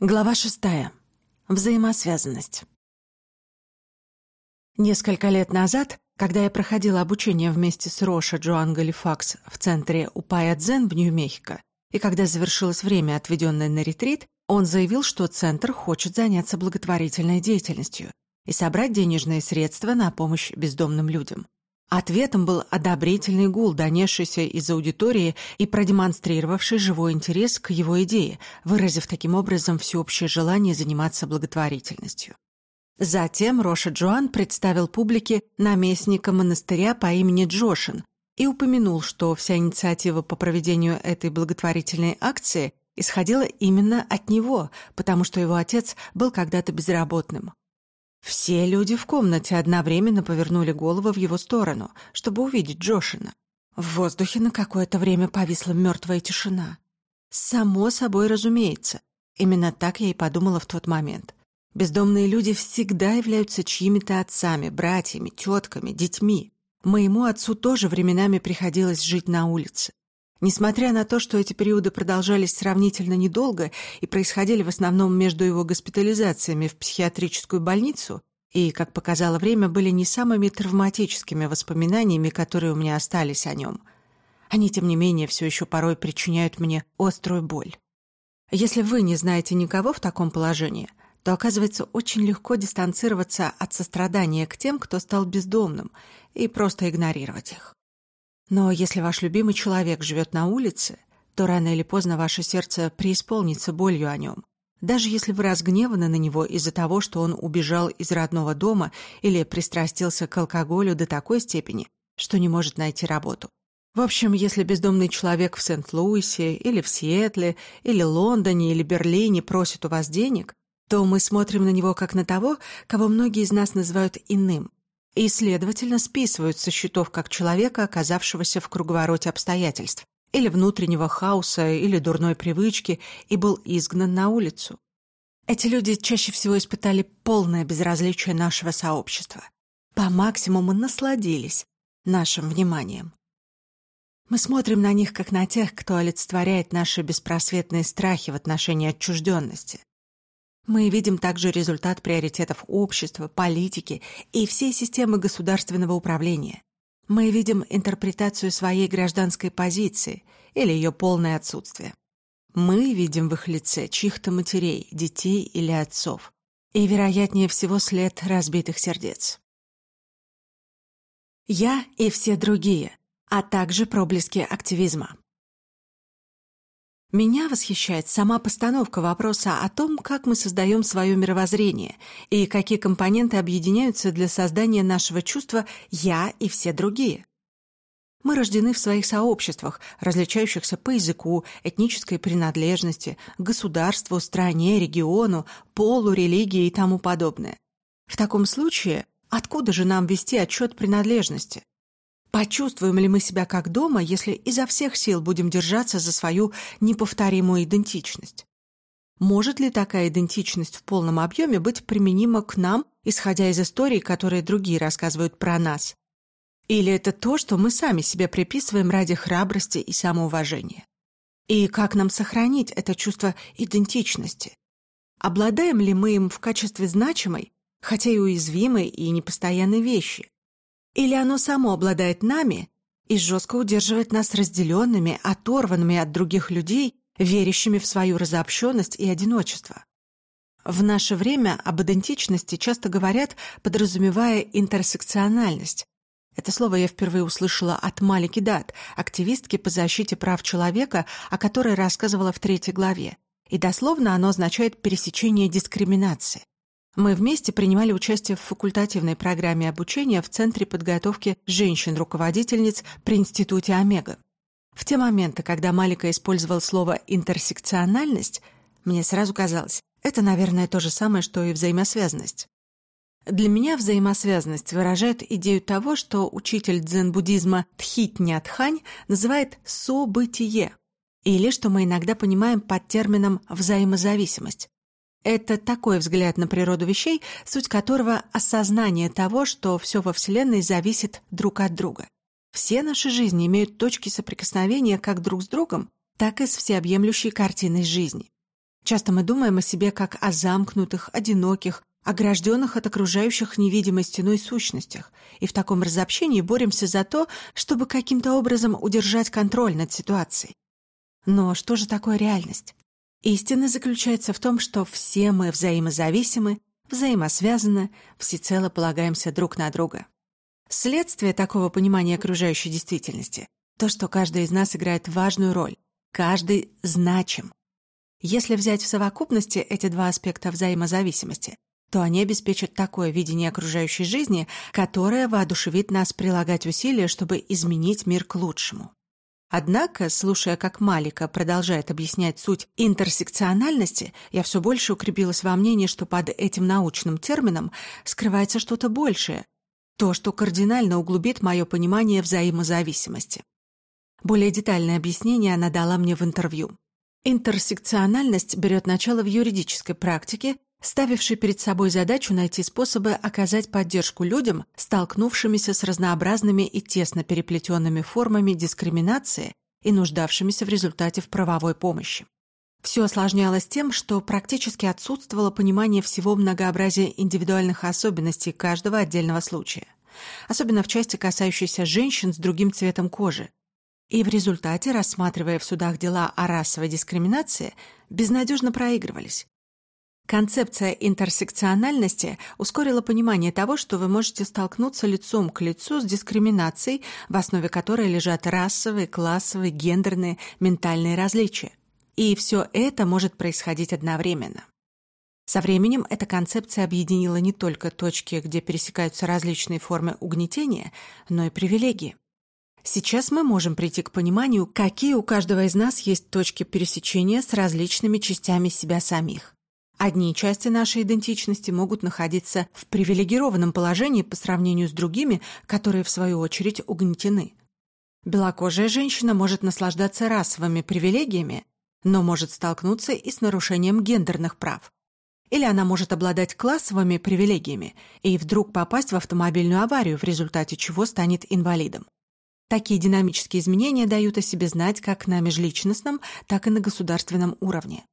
Глава шестая. Взаимосвязанность. Несколько лет назад, когда я проходила обучение вместе с Роша Джоан Галифакс в центре Упая Дзен в Нью-Мехико, и когда завершилось время, отведенное на ретрит, он заявил, что центр хочет заняться благотворительной деятельностью и собрать денежные средства на помощь бездомным людям. Ответом был одобрительный гул, донесшийся из аудитории и продемонстрировавший живой интерес к его идее, выразив таким образом всеобщее желание заниматься благотворительностью. Затем Роша Джоан представил публике наместника монастыря по имени Джошин и упомянул, что вся инициатива по проведению этой благотворительной акции исходила именно от него, потому что его отец был когда-то безработным. Все люди в комнате одновременно повернули голову в его сторону, чтобы увидеть Джошина. В воздухе на какое-то время повисла мертвая тишина. Само собой разумеется. Именно так я и подумала в тот момент. Бездомные люди всегда являются чьими-то отцами, братьями, тетками, детьми. Моему отцу тоже временами приходилось жить на улице. Несмотря на то, что эти периоды продолжались сравнительно недолго и происходили в основном между его госпитализациями в психиатрическую больницу, и, как показало время, были не самыми травматическими воспоминаниями, которые у меня остались о нем. Они, тем не менее, все еще порой причиняют мне острую боль. Если вы не знаете никого в таком положении, то оказывается очень легко дистанцироваться от сострадания к тем, кто стал бездомным, и просто игнорировать их. Но если ваш любимый человек живет на улице, то рано или поздно ваше сердце преисполнится болью о нем. Даже если вы разгневаны на него из-за того, что он убежал из родного дома или пристрастился к алкоголю до такой степени, что не может найти работу. В общем, если бездомный человек в Сент-Луисе или в Сиэтле или Лондоне или Берлине просит у вас денег, то мы смотрим на него как на того, кого многие из нас называют иным, и, следовательно, списывают со счетов как человека, оказавшегося в круговороте обстоятельств, или внутреннего хаоса, или дурной привычки, и был изгнан на улицу. Эти люди чаще всего испытали полное безразличие нашего сообщества. По максимуму насладились нашим вниманием. Мы смотрим на них, как на тех, кто олицетворяет наши беспросветные страхи в отношении отчужденности. Мы видим также результат приоритетов общества, политики и всей системы государственного управления. Мы видим интерпретацию своей гражданской позиции или ее полное отсутствие. Мы видим в их лице чьих-то матерей, детей или отцов. И, вероятнее всего, след разбитых сердец. Я и все другие, а также проблески активизма. Меня восхищает сама постановка вопроса о том, как мы создаем свое мировоззрение и какие компоненты объединяются для создания нашего чувства «я» и все другие. Мы рождены в своих сообществах, различающихся по языку, этнической принадлежности, государству, стране, региону, полу, религии и тому подобное. В таком случае, откуда же нам вести отчет принадлежности? Почувствуем ли мы себя как дома, если изо всех сил будем держаться за свою неповторимую идентичность? Может ли такая идентичность в полном объеме быть применима к нам, исходя из историй, которые другие рассказывают про нас? Или это то, что мы сами себе приписываем ради храбрости и самоуважения? И как нам сохранить это чувство идентичности? Обладаем ли мы им в качестве значимой, хотя и уязвимой и непостоянной вещи? Или оно само обладает нами и жестко удерживает нас разделенными, оторванными от других людей, верящими в свою разобщенность и одиночество? В наше время об идентичности часто говорят, подразумевая интерсекциональность. Это слово я впервые услышала от Малики Дат, активистки по защите прав человека, о которой рассказывала в третьей главе. И дословно оно означает пересечение дискриминации. Мы вместе принимали участие в факультативной программе обучения в Центре подготовки женщин-руководительниц при Институте Омега. В те моменты, когда Малика использовал слово «интерсекциональность», мне сразу казалось, это, наверное, то же самое, что и взаимосвязанность. Для меня взаимосвязанность выражает идею того, что учитель дзен-буддизма Тхитнятхань называет «событие», или что мы иногда понимаем под термином «взаимозависимость». Это такой взгляд на природу вещей, суть которого – осознание того, что все во Вселенной зависит друг от друга. Все наши жизни имеют точки соприкосновения как друг с другом, так и с всеобъемлющей картиной жизни. Часто мы думаем о себе как о замкнутых, одиноких, огражденных от окружающих невидимой стеной сущностях, и в таком разобщении боремся за то, чтобы каким-то образом удержать контроль над ситуацией. Но что же такое реальность? Истина заключается в том, что все мы взаимозависимы, взаимосвязаны, всецело полагаемся друг на друга. Следствие такого понимания окружающей действительности – то, что каждый из нас играет важную роль, каждый значим. Если взять в совокупности эти два аспекта взаимозависимости, то они обеспечат такое видение окружающей жизни, которое воодушевит нас прилагать усилия, чтобы изменить мир к лучшему. Однако, слушая, как Малика продолжает объяснять суть интерсекциональности, я все больше укрепилась во мнении, что под этим научным термином скрывается что-то большее, то, что кардинально углубит мое понимание взаимозависимости. Более детальное объяснение она дала мне в интервью. Интерсекциональность берет начало в юридической практике ставивший перед собой задачу найти способы оказать поддержку людям, столкнувшимися с разнообразными и тесно переплетенными формами дискриминации и нуждавшимися в результате в правовой помощи. Все осложнялось тем, что практически отсутствовало понимание всего многообразия индивидуальных особенностей каждого отдельного случая, особенно в части, касающейся женщин с другим цветом кожи. И в результате, рассматривая в судах дела о расовой дискриминации, безнадежно проигрывались. Концепция интерсекциональности ускорила понимание того, что вы можете столкнуться лицом к лицу с дискриминацией, в основе которой лежат расовые, классовые, гендерные, ментальные различия. И все это может происходить одновременно. Со временем эта концепция объединила не только точки, где пересекаются различные формы угнетения, но и привилегии. Сейчас мы можем прийти к пониманию, какие у каждого из нас есть точки пересечения с различными частями себя самих. Одни части нашей идентичности могут находиться в привилегированном положении по сравнению с другими, которые, в свою очередь, угнетены. Белокожая женщина может наслаждаться расовыми привилегиями, но может столкнуться и с нарушением гендерных прав. Или она может обладать классовыми привилегиями и вдруг попасть в автомобильную аварию, в результате чего станет инвалидом. Такие динамические изменения дают о себе знать как на межличностном, так и на государственном уровне.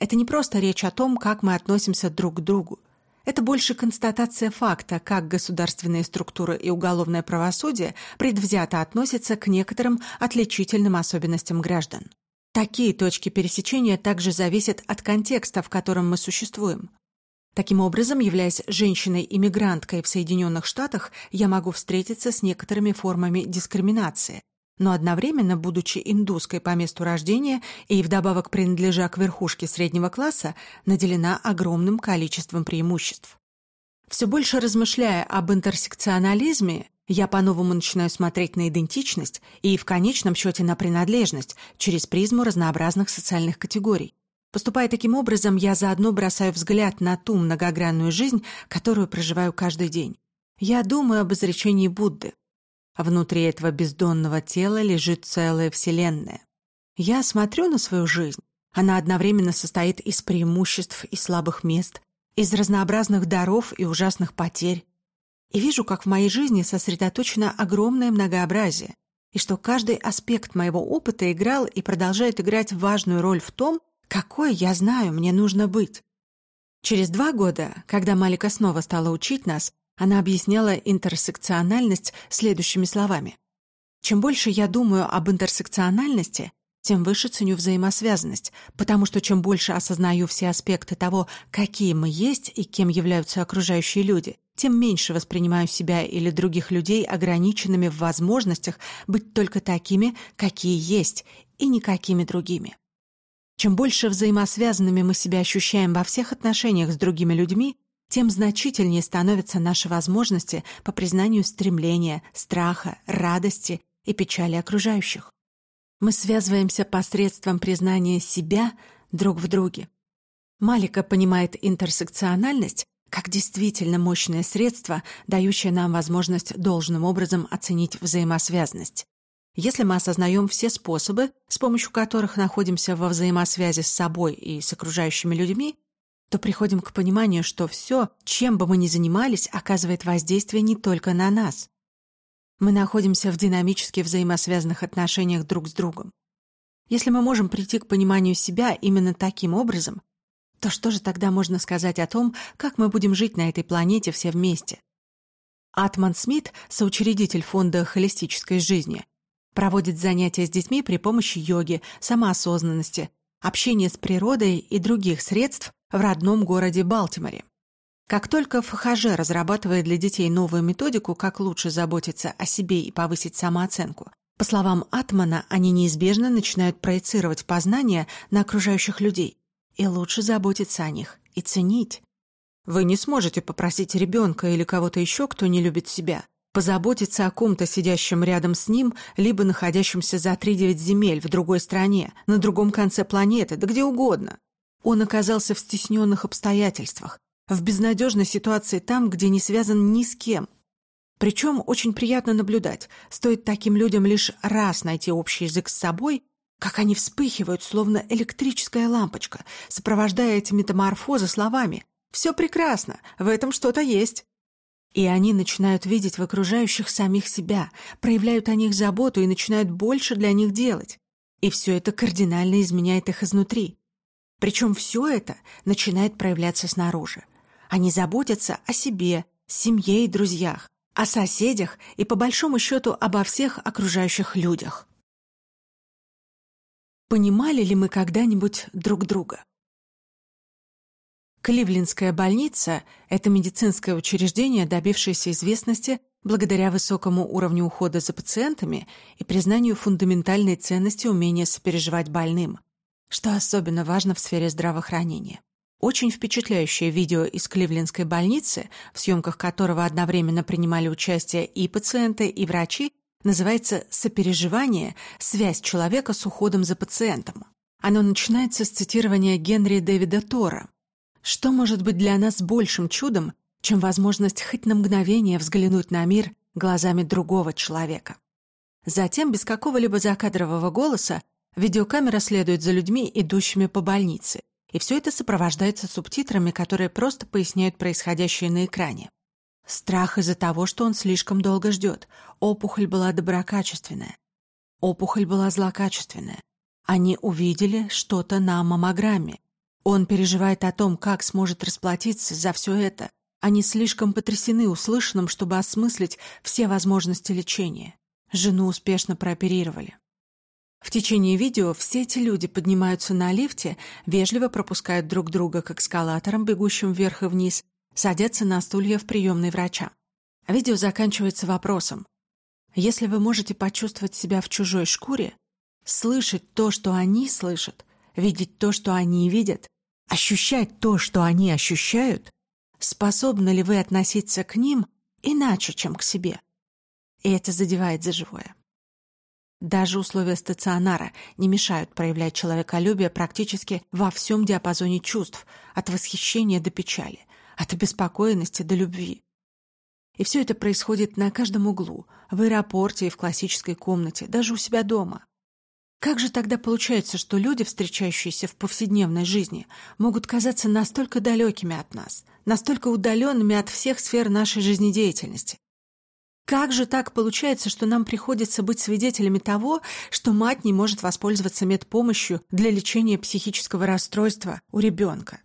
Это не просто речь о том, как мы относимся друг к другу. Это больше констатация факта, как государственные структуры и уголовное правосудие предвзято относятся к некоторым отличительным особенностям граждан. Такие точки пересечения также зависят от контекста, в котором мы существуем. Таким образом, являясь женщиной-иммигранткой в Соединенных Штатах, я могу встретиться с некоторыми формами дискриминации, но одновременно, будучи индуской по месту рождения и вдобавок принадлежа к верхушке среднего класса, наделена огромным количеством преимуществ. Все больше размышляя об интерсекционализме, я по-новому начинаю смотреть на идентичность и, в конечном счете, на принадлежность через призму разнообразных социальных категорий. Поступая таким образом, я заодно бросаю взгляд на ту многогранную жизнь, которую проживаю каждый день. Я думаю об изречении Будды. Внутри этого бездонного тела лежит целая вселенная. Я смотрю на свою жизнь. Она одновременно состоит из преимуществ и слабых мест, из разнообразных даров и ужасных потерь. И вижу, как в моей жизни сосредоточено огромное многообразие, и что каждый аспект моего опыта играл и продолжает играть важную роль в том, какой я знаю мне нужно быть. Через два года, когда Малика снова стала учить нас, она объясняла интерсекциональность следующими словами. «Чем больше я думаю об интерсекциональности, тем выше ценю взаимосвязанность, потому что чем больше осознаю все аспекты того, какие мы есть и кем являются окружающие люди, тем меньше воспринимаю себя или других людей ограниченными в возможностях быть только такими, какие есть, и никакими другими. Чем больше взаимосвязанными мы себя ощущаем во всех отношениях с другими людьми, тем значительнее становятся наши возможности по признанию стремления, страха, радости и печали окружающих. Мы связываемся посредством признания себя друг в друге. Малика понимает интерсекциональность как действительно мощное средство, дающее нам возможность должным образом оценить взаимосвязанность. Если мы осознаем все способы, с помощью которых находимся во взаимосвязи с собой и с окружающими людьми, то приходим к пониманию, что все, чем бы мы ни занимались, оказывает воздействие не только на нас. Мы находимся в динамически взаимосвязанных отношениях друг с другом. Если мы можем прийти к пониманию себя именно таким образом, то что же тогда можно сказать о том, как мы будем жить на этой планете все вместе? Атман Смит, соучредитель фонда холистической жизни, проводит занятия с детьми при помощи йоги, самоосознанности, общения с природой и других средств в родном городе Балтиморе. Как только ФХЖ разрабатывает для детей новую методику, как лучше заботиться о себе и повысить самооценку, по словам Атмана, они неизбежно начинают проецировать познания на окружающих людей. И лучше заботиться о них и ценить. Вы не сможете попросить ребенка или кого-то еще, кто не любит себя, позаботиться о ком-то, сидящем рядом с ним, либо находящемся за три-девять земель в другой стране, на другом конце планеты, да где угодно. Он оказался в стесненных обстоятельствах, в безнадежной ситуации там, где не связан ни с кем – причем очень приятно наблюдать. Стоит таким людям лишь раз найти общий язык с собой, как они вспыхивают, словно электрическая лампочка, сопровождая эти метаморфозы словами «Все прекрасно, в этом что-то есть». И они начинают видеть в окружающих самих себя, проявляют о них заботу и начинают больше для них делать. И все это кардинально изменяет их изнутри. Причем все это начинает проявляться снаружи. Они заботятся о себе, семье и друзьях о соседях и, по большому счету, обо всех окружающих людях. Понимали ли мы когда-нибудь друг друга? Кливлендская больница – это медицинское учреждение, добившееся известности благодаря высокому уровню ухода за пациентами и признанию фундаментальной ценности умения сопереживать больным, что особенно важно в сфере здравоохранения. Очень впечатляющее видео из Кливлендской больницы, в съемках которого одновременно принимали участие и пациенты, и врачи, называется «Сопереживание. Связь человека с уходом за пациентом». Оно начинается с цитирования Генри Дэвида Тора. «Что может быть для нас большим чудом, чем возможность хоть на мгновение взглянуть на мир глазами другого человека?» Затем, без какого-либо закадрового голоса, видеокамера следует за людьми, идущими по больнице, и все это сопровождается субтитрами, которые просто поясняют происходящее на экране. Страх из-за того, что он слишком долго ждет. Опухоль была доброкачественная. Опухоль была злокачественная. Они увидели что-то на маммограмме. Он переживает о том, как сможет расплатиться за все это. Они слишком потрясены услышанным, чтобы осмыслить все возможности лечения. Жену успешно прооперировали. В течение видео все эти люди поднимаются на лифте, вежливо пропускают друг друга к эскалаторам, бегущим вверх и вниз, садятся на стулья в приемной врача. Видео заканчивается вопросом. Если вы можете почувствовать себя в чужой шкуре, слышать то, что они слышат, видеть то, что они видят, ощущать то, что они ощущают, способны ли вы относиться к ним иначе, чем к себе? И это задевает за живое. Даже условия стационара не мешают проявлять человеколюбие практически во всем диапазоне чувств, от восхищения до печали, от обеспокоенности до любви. И все это происходит на каждом углу, в аэропорте и в классической комнате, даже у себя дома. Как же тогда получается, что люди, встречающиеся в повседневной жизни, могут казаться настолько далекими от нас, настолько удаленными от всех сфер нашей жизнедеятельности? Как же так получается, что нам приходится быть свидетелями того, что мать не может воспользоваться медпомощью для лечения психического расстройства у ребенка?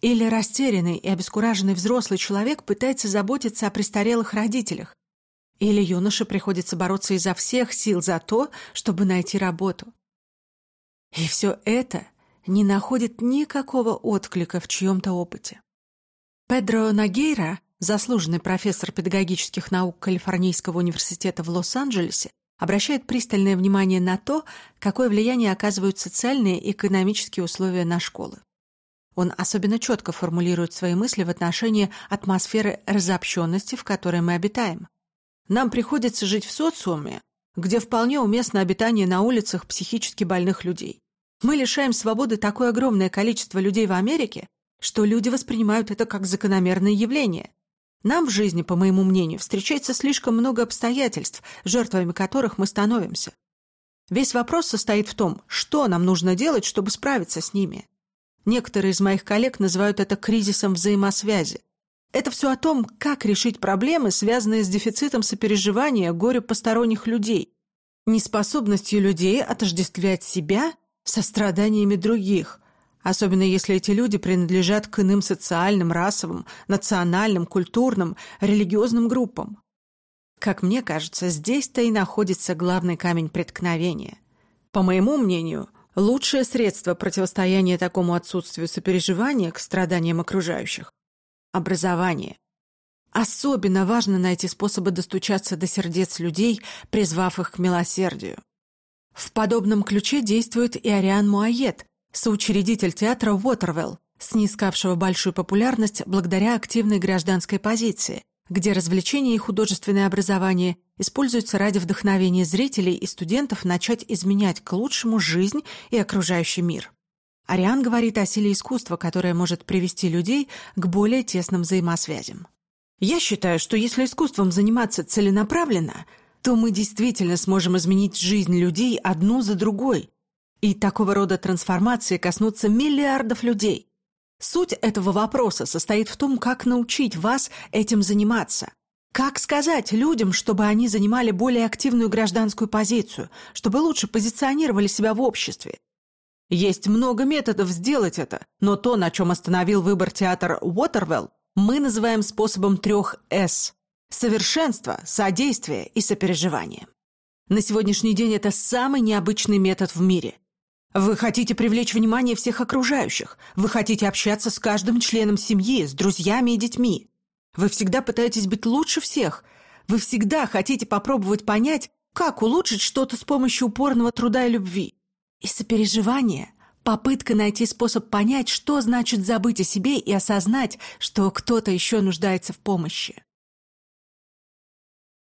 Или растерянный и обескураженный взрослый человек пытается заботиться о престарелых родителях? Или юноше приходится бороться изо всех сил за то, чтобы найти работу? И все это не находит никакого отклика в чьем-то опыте. Педро Нагейра заслуженный профессор педагогических наук Калифорнийского университета в Лос-Анджелесе, обращает пристальное внимание на то, какое влияние оказывают социальные и экономические условия на школы. Он особенно четко формулирует свои мысли в отношении атмосферы разобщенности, в которой мы обитаем. Нам приходится жить в социуме, где вполне уместно обитание на улицах психически больных людей. Мы лишаем свободы такое огромное количество людей в Америке, что люди воспринимают это как закономерное явление. Нам в жизни, по моему мнению, встречается слишком много обстоятельств, жертвами которых мы становимся. Весь вопрос состоит в том, что нам нужно делать, чтобы справиться с ними. Некоторые из моих коллег называют это кризисом взаимосвязи. Это все о том, как решить проблемы, связанные с дефицитом сопереживания горю посторонних людей, неспособностью людей отождествлять себя со страданиями других, особенно если эти люди принадлежат к иным социальным, расовым, национальным, культурным, религиозным группам. Как мне кажется, здесь-то и находится главный камень преткновения. По моему мнению, лучшее средство противостояния такому отсутствию сопереживания к страданиям окружающих – образование. Особенно важно найти способы достучаться до сердец людей, призвав их к милосердию. В подобном ключе действует и Ариан Муайет, соучредитель театра Уотервелл, снискавшего большую популярность благодаря активной гражданской позиции, где развлечения и художественное образование используются ради вдохновения зрителей и студентов начать изменять к лучшему жизнь и окружающий мир. Ариан говорит о силе искусства, которое может привести людей к более тесным взаимосвязям. Я считаю, что если искусством заниматься целенаправленно, то мы действительно сможем изменить жизнь людей одну за другой. И такого рода трансформации коснутся миллиардов людей. Суть этого вопроса состоит в том, как научить вас этим заниматься. Как сказать людям, чтобы они занимали более активную гражданскую позицию, чтобы лучше позиционировали себя в обществе? Есть много методов сделать это, но то, на чем остановил выбор театр Уотервелл, мы называем способом трех «С» – совершенство, содействие и сопереживание. На сегодняшний день это самый необычный метод в мире. Вы хотите привлечь внимание всех окружающих. Вы хотите общаться с каждым членом семьи, с друзьями и детьми. Вы всегда пытаетесь быть лучше всех. Вы всегда хотите попробовать понять, как улучшить что-то с помощью упорного труда и любви. И сопереживание – попытка найти способ понять, что значит забыть о себе и осознать, что кто-то еще нуждается в помощи.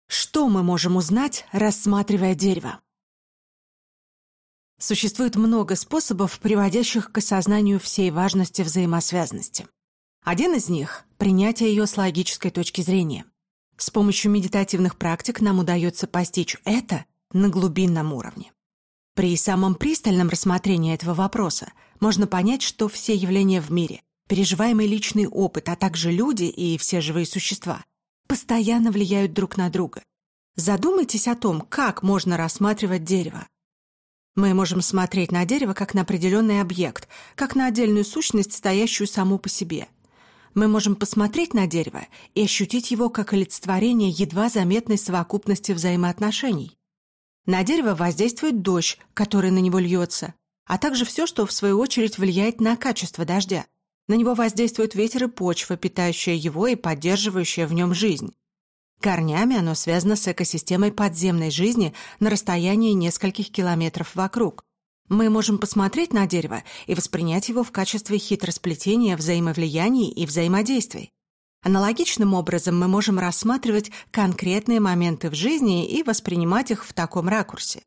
Что мы можем узнать, рассматривая дерево? Существует много способов, приводящих к осознанию всей важности взаимосвязанности. Один из них – принятие ее с логической точки зрения. С помощью медитативных практик нам удается постичь это на глубинном уровне. При самом пристальном рассмотрении этого вопроса можно понять, что все явления в мире, переживаемый личный опыт, а также люди и все живые существа постоянно влияют друг на друга. Задумайтесь о том, как можно рассматривать дерево, мы можем смотреть на дерево как на определенный объект, как на отдельную сущность, стоящую саму по себе. Мы можем посмотреть на дерево и ощутить его как олицетворение едва заметной совокупности взаимоотношений. На дерево воздействует дождь, который на него льется, а также все, что в свою очередь влияет на качество дождя. На него воздействует ветер и почва, питающая его и поддерживающая в нем жизнь. Корнями оно связано с экосистемой подземной жизни на расстоянии нескольких километров вокруг. Мы можем посмотреть на дерево и воспринять его в качестве хитросплетения взаимовлияний и взаимодействий. Аналогичным образом мы можем рассматривать конкретные моменты в жизни и воспринимать их в таком ракурсе.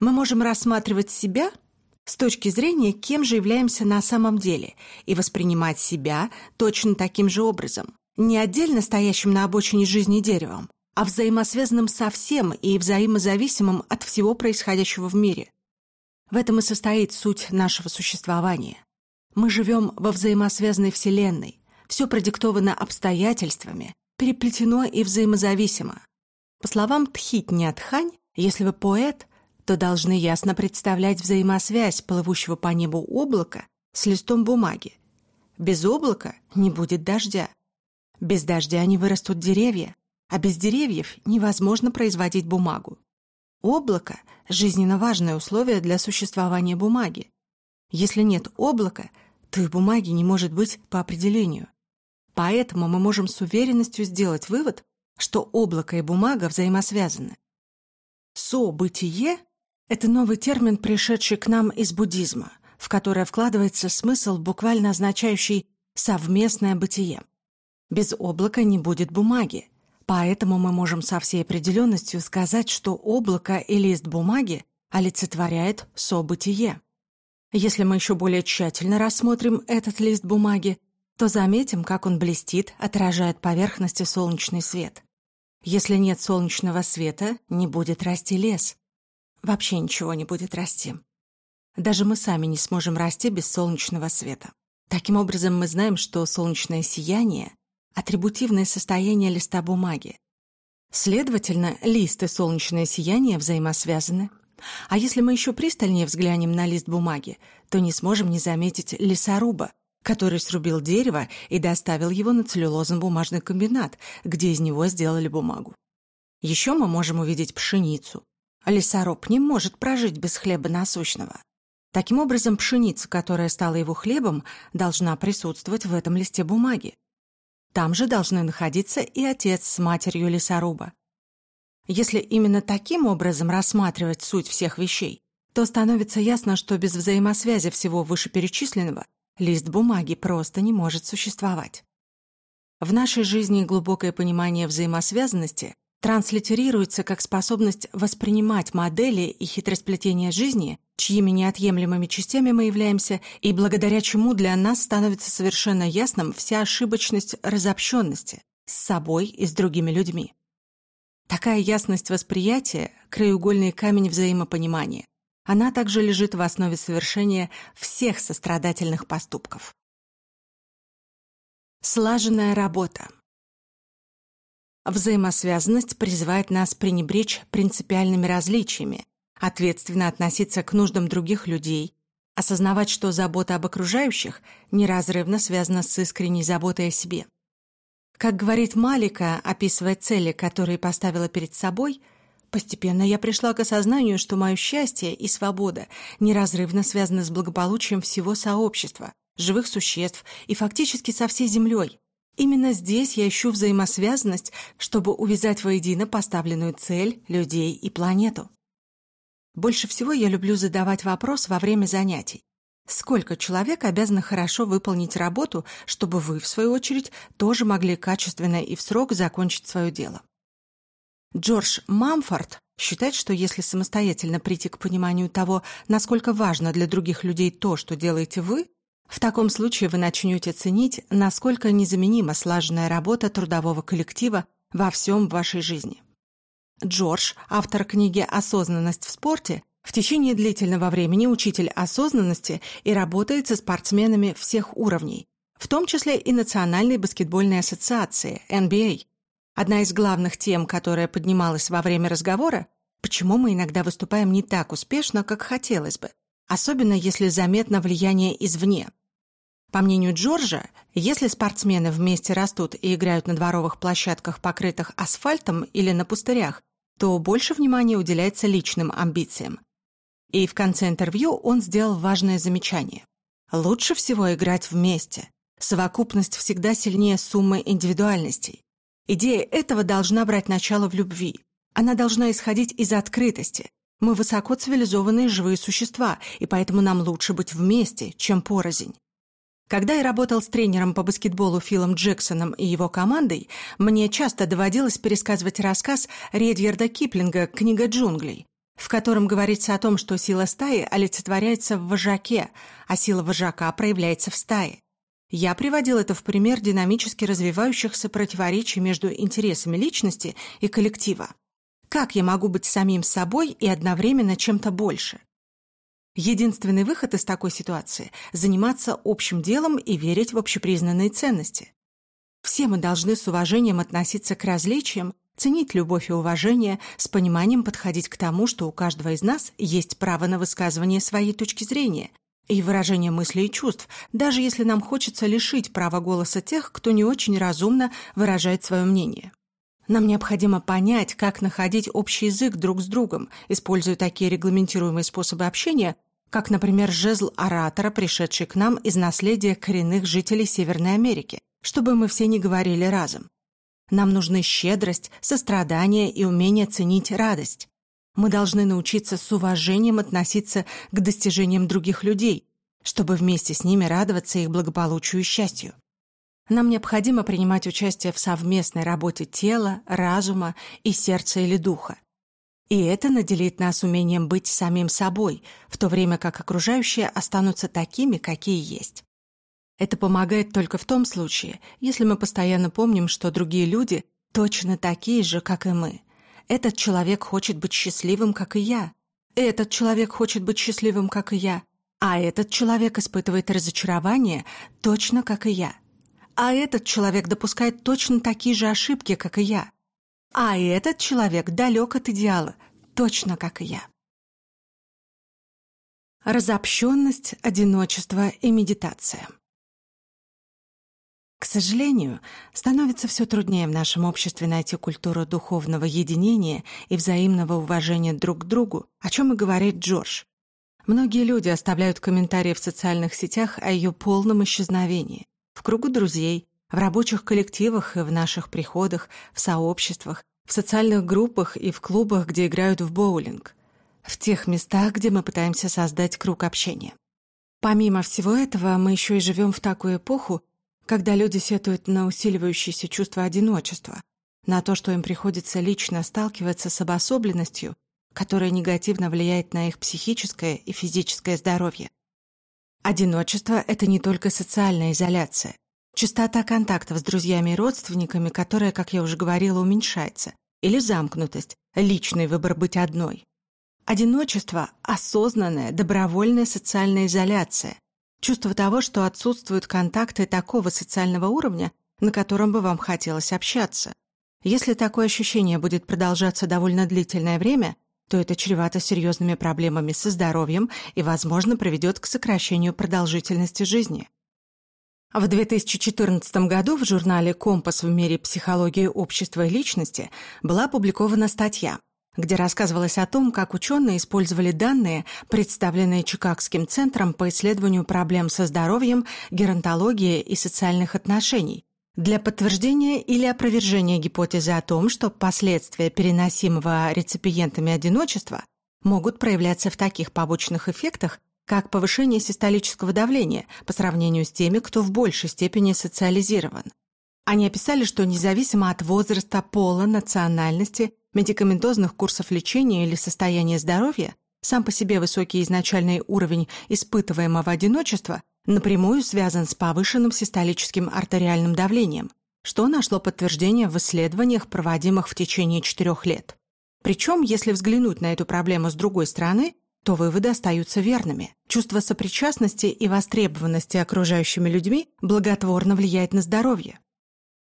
Мы можем рассматривать себя с точки зрения, кем же являемся на самом деле, и воспринимать себя точно таким же образом не отдельно стоящим на обочине жизни деревом, а взаимосвязанным со всем и взаимозависимым от всего происходящего в мире. В этом и состоит суть нашего существования. Мы живем во взаимосвязанной Вселенной, все продиктовано обстоятельствами, переплетено и взаимозависимо. По словам Тхит Нятхань, если вы поэт, то должны ясно представлять взаимосвязь плывущего по небу облака с листом бумаги. Без облака не будет дождя. Без дождя не вырастут деревья, а без деревьев невозможно производить бумагу. Облако – жизненно важное условие для существования бумаги. Если нет облака, то и бумаги не может быть по определению. Поэтому мы можем с уверенностью сделать вывод, что облако и бумага взаимосвязаны. Со-бытие – это новый термин, пришедший к нам из буддизма, в которое вкладывается смысл, буквально означающий «совместное бытие». Без облака не будет бумаги. Поэтому мы можем со всей определенностью сказать, что облако и лист бумаги олицетворяет событие. Если мы еще более тщательно рассмотрим этот лист бумаги, то заметим, как он блестит, отражает поверхности солнечный свет. Если нет солнечного света, не будет расти лес. Вообще ничего не будет расти. Даже мы сами не сможем расти без солнечного света. Таким образом, мы знаем, что солнечное сияние атрибутивное состояние листа бумаги. Следовательно, лист и солнечное сияние взаимосвязаны, А если мы еще пристальнее взглянем на лист бумаги, то не сможем не заметить лесоруба, который срубил дерево и доставил его на целлюлозно-бумажный комбинат, где из него сделали бумагу. Еще мы можем увидеть пшеницу. Лесоруб не может прожить без хлеба насущного. Таким образом, пшеница, которая стала его хлебом, должна присутствовать в этом листе бумаги. Там же должны находиться и отец с матерью лесоруба. Если именно таким образом рассматривать суть всех вещей, то становится ясно, что без взаимосвязи всего вышеперечисленного лист бумаги просто не может существовать. В нашей жизни глубокое понимание взаимосвязанности транслитерируется как способность воспринимать модели и хитросплетения жизни, чьими неотъемлемыми частями мы являемся, и благодаря чему для нас становится совершенно ясным вся ошибочность разобщенности с собой и с другими людьми. Такая ясность восприятия – краеугольный камень взаимопонимания. Она также лежит в основе совершения всех сострадательных поступков. Слаженная работа. Взаимосвязанность призывает нас пренебречь принципиальными различиями, ответственно относиться к нуждам других людей, осознавать, что забота об окружающих неразрывно связана с искренней заботой о себе. Как говорит Малика, описывая цели, которые поставила перед собой, постепенно я пришла к осознанию, что мое счастье и свобода неразрывно связаны с благополучием всего сообщества, живых существ и фактически со всей Землей. Именно здесь я ищу взаимосвязанность, чтобы увязать воедино поставленную цель, людей и планету. Больше всего я люблю задавать вопрос во время занятий. Сколько человек обязаны хорошо выполнить работу, чтобы вы, в свою очередь, тоже могли качественно и в срок закончить свое дело? Джордж Мамфорд считает, что если самостоятельно прийти к пониманию того, насколько важно для других людей то, что делаете вы, в таком случае вы начнете ценить, насколько незаменима слаженная работа трудового коллектива во всем вашей жизни. Джордж, автор книги «Осознанность в спорте», в течение длительного времени учитель осознанности и работает со спортсменами всех уровней, в том числе и Национальной баскетбольной ассоциации, NBA. Одна из главных тем, которая поднималась во время разговора, почему мы иногда выступаем не так успешно, как хотелось бы, особенно если заметно влияние извне. По мнению Джорджа, если спортсмены вместе растут и играют на дворовых площадках, покрытых асфальтом или на пустырях, то больше внимания уделяется личным амбициям. И в конце интервью он сделал важное замечание. Лучше всего играть вместе. Совокупность всегда сильнее суммы индивидуальностей. Идея этого должна брать начало в любви. Она должна исходить из открытости. Мы высоко цивилизованные живые существа, и поэтому нам лучше быть вместе, чем порознь. Когда я работал с тренером по баскетболу Филом Джексоном и его командой, мне часто доводилось пересказывать рассказ Редьярда Киплинга «Книга джунглей», в котором говорится о том, что сила стаи олицетворяется в вожаке, а сила вожака проявляется в стае. Я приводил это в пример динамически развивающихся противоречий между интересами личности и коллектива. Как я могу быть самим собой и одновременно чем-то больше? Единственный выход из такой ситуации – заниматься общим делом и верить в общепризнанные ценности. Все мы должны с уважением относиться к различиям ценить любовь и уважение, с пониманием подходить к тому, что у каждого из нас есть право на высказывание своей точки зрения и выражение мыслей и чувств, даже если нам хочется лишить права голоса тех, кто не очень разумно выражает свое мнение. Нам необходимо понять, как находить общий язык друг с другом, используя такие регламентируемые способы общения, как, например, жезл оратора, пришедший к нам из наследия коренных жителей Северной Америки, чтобы мы все не говорили разом. Нам нужны щедрость, сострадание и умение ценить радость. Мы должны научиться с уважением относиться к достижениям других людей, чтобы вместе с ними радоваться их благополучию и счастью. Нам необходимо принимать участие в совместной работе тела, разума и сердца или духа. И это наделит нас умением быть самим собой, в то время как окружающие останутся такими, какие есть. Это помогает только в том случае, если мы постоянно помним, что другие люди точно такие же, как и мы. Этот человек хочет быть счастливым, как и я. Этот человек хочет быть счастливым, как и я. А этот человек испытывает разочарование точно, как и я. А этот человек допускает точно такие же ошибки, как и я. А этот человек далек от идеала, точно как и я. Разобщенность, одиночество и медитация. К сожалению, становится все труднее в нашем обществе найти культуру духовного единения и взаимного уважения друг к другу, о чем и говорит Джордж. Многие люди оставляют комментарии в социальных сетях о ее полном исчезновении. В кругу друзей, в рабочих коллективах и в наших приходах, в сообществах, в социальных группах и в клубах, где играют в боулинг в тех местах, где мы пытаемся создать круг общения. Помимо всего этого, мы еще и живем в такую эпоху, когда люди сетуют на усиливающееся чувство одиночества, на то, что им приходится лично сталкиваться с обособленностью, которая негативно влияет на их психическое и физическое здоровье. Одиночество — это не только социальная изоляция. Частота контактов с друзьями и родственниками, которая, как я уже говорила, уменьшается, или замкнутость, личный выбор быть одной. Одиночество – осознанная, добровольная социальная изоляция. Чувство того, что отсутствуют контакты такого социального уровня, на котором бы вам хотелось общаться. Если такое ощущение будет продолжаться довольно длительное время, то это чревато серьезными проблемами со здоровьем и, возможно, приведет к сокращению продолжительности жизни. В 2014 году в журнале «Компас в мире психологии общества и личности» была опубликована статья где рассказывалось о том, как ученые использовали данные, представленные Чикагским центром по исследованию проблем со здоровьем, геронтологии и социальных отношений, для подтверждения или опровержения гипотезы о том, что последствия переносимого реципиентами одиночества могут проявляться в таких побочных эффектах, как повышение систолического давления по сравнению с теми, кто в большей степени социализирован. Они описали, что независимо от возраста, пола, национальности, медикаментозных курсов лечения или состояния здоровья, сам по себе высокий изначальный уровень испытываемого одиночества напрямую связан с повышенным систолическим артериальным давлением, что нашло подтверждение в исследованиях, проводимых в течение четырех лет. Причем, если взглянуть на эту проблему с другой стороны, то выводы остаются верными. Чувство сопричастности и востребованности окружающими людьми благотворно влияет на здоровье.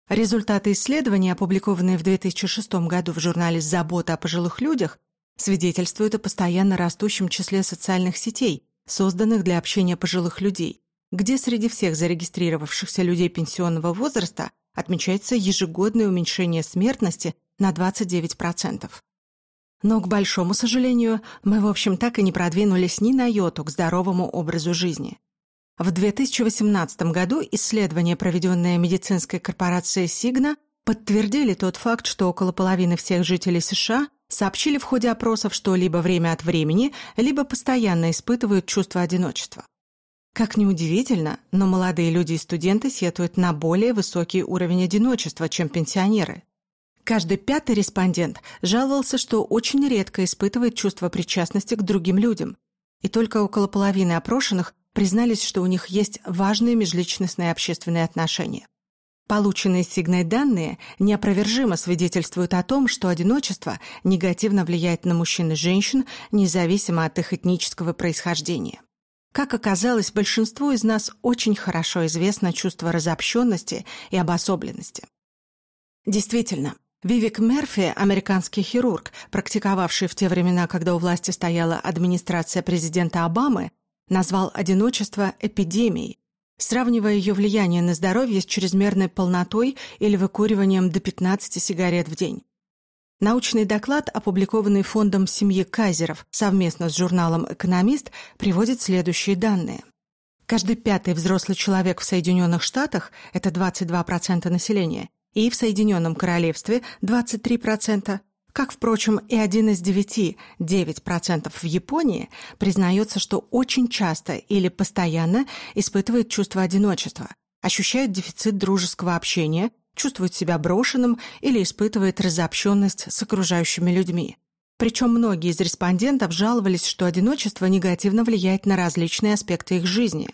Результаты исследования, опубликованные в 2006 году в журнале «Забота о пожилых людях», свидетельствуют о постоянно растущем числе социальных сетей, созданных для общения пожилых людей, где среди всех зарегистрировавшихся людей пенсионного возраста отмечается ежегодное уменьшение смертности на 29%. Но, к большому сожалению, мы, в общем, так и не продвинулись ни на йоту к здоровому образу жизни. В 2018 году исследования, проведенные медицинской корпорацией Сигна, подтвердили тот факт, что около половины всех жителей США сообщили в ходе опросов, что либо время от времени, либо постоянно испытывают чувство одиночества. Как ни удивительно, но молодые люди и студенты сетуют на более высокий уровень одиночества, чем пенсионеры. Каждый пятый респондент жаловался, что очень редко испытывает чувство причастности к другим людям, и только около половины опрошенных признались, что у них есть важные межличностные общественные отношения. Полученные сигной данные неопровержимо свидетельствуют о том, что одиночество негативно влияет на мужчин и женщин, независимо от их этнического происхождения. Как оказалось, большинству из нас очень хорошо известно чувство разобщенности и обособленности. Действительно, Вивик Мерфи, американский хирург, практиковавший в те времена, когда у власти стояла администрация президента Обамы, назвал одиночество эпидемией, сравнивая ее влияние на здоровье с чрезмерной полнотой или выкуриванием до 15 сигарет в день. Научный доклад, опубликованный фондом семьи Кайзеров совместно с журналом «Экономист», приводит следующие данные. Каждый пятый взрослый человек в Соединенных Штатах, это 22% населения, и в Соединенном Королевстве 23%, как, впрочем, и один из девяти, 9% в Японии, признается, что очень часто или постоянно испытывает чувство одиночества, ощущает дефицит дружеского общения, чувствует себя брошенным или испытывает разобщенность с окружающими людьми. Причем многие из респондентов жаловались, что одиночество негативно влияет на различные аспекты их жизни.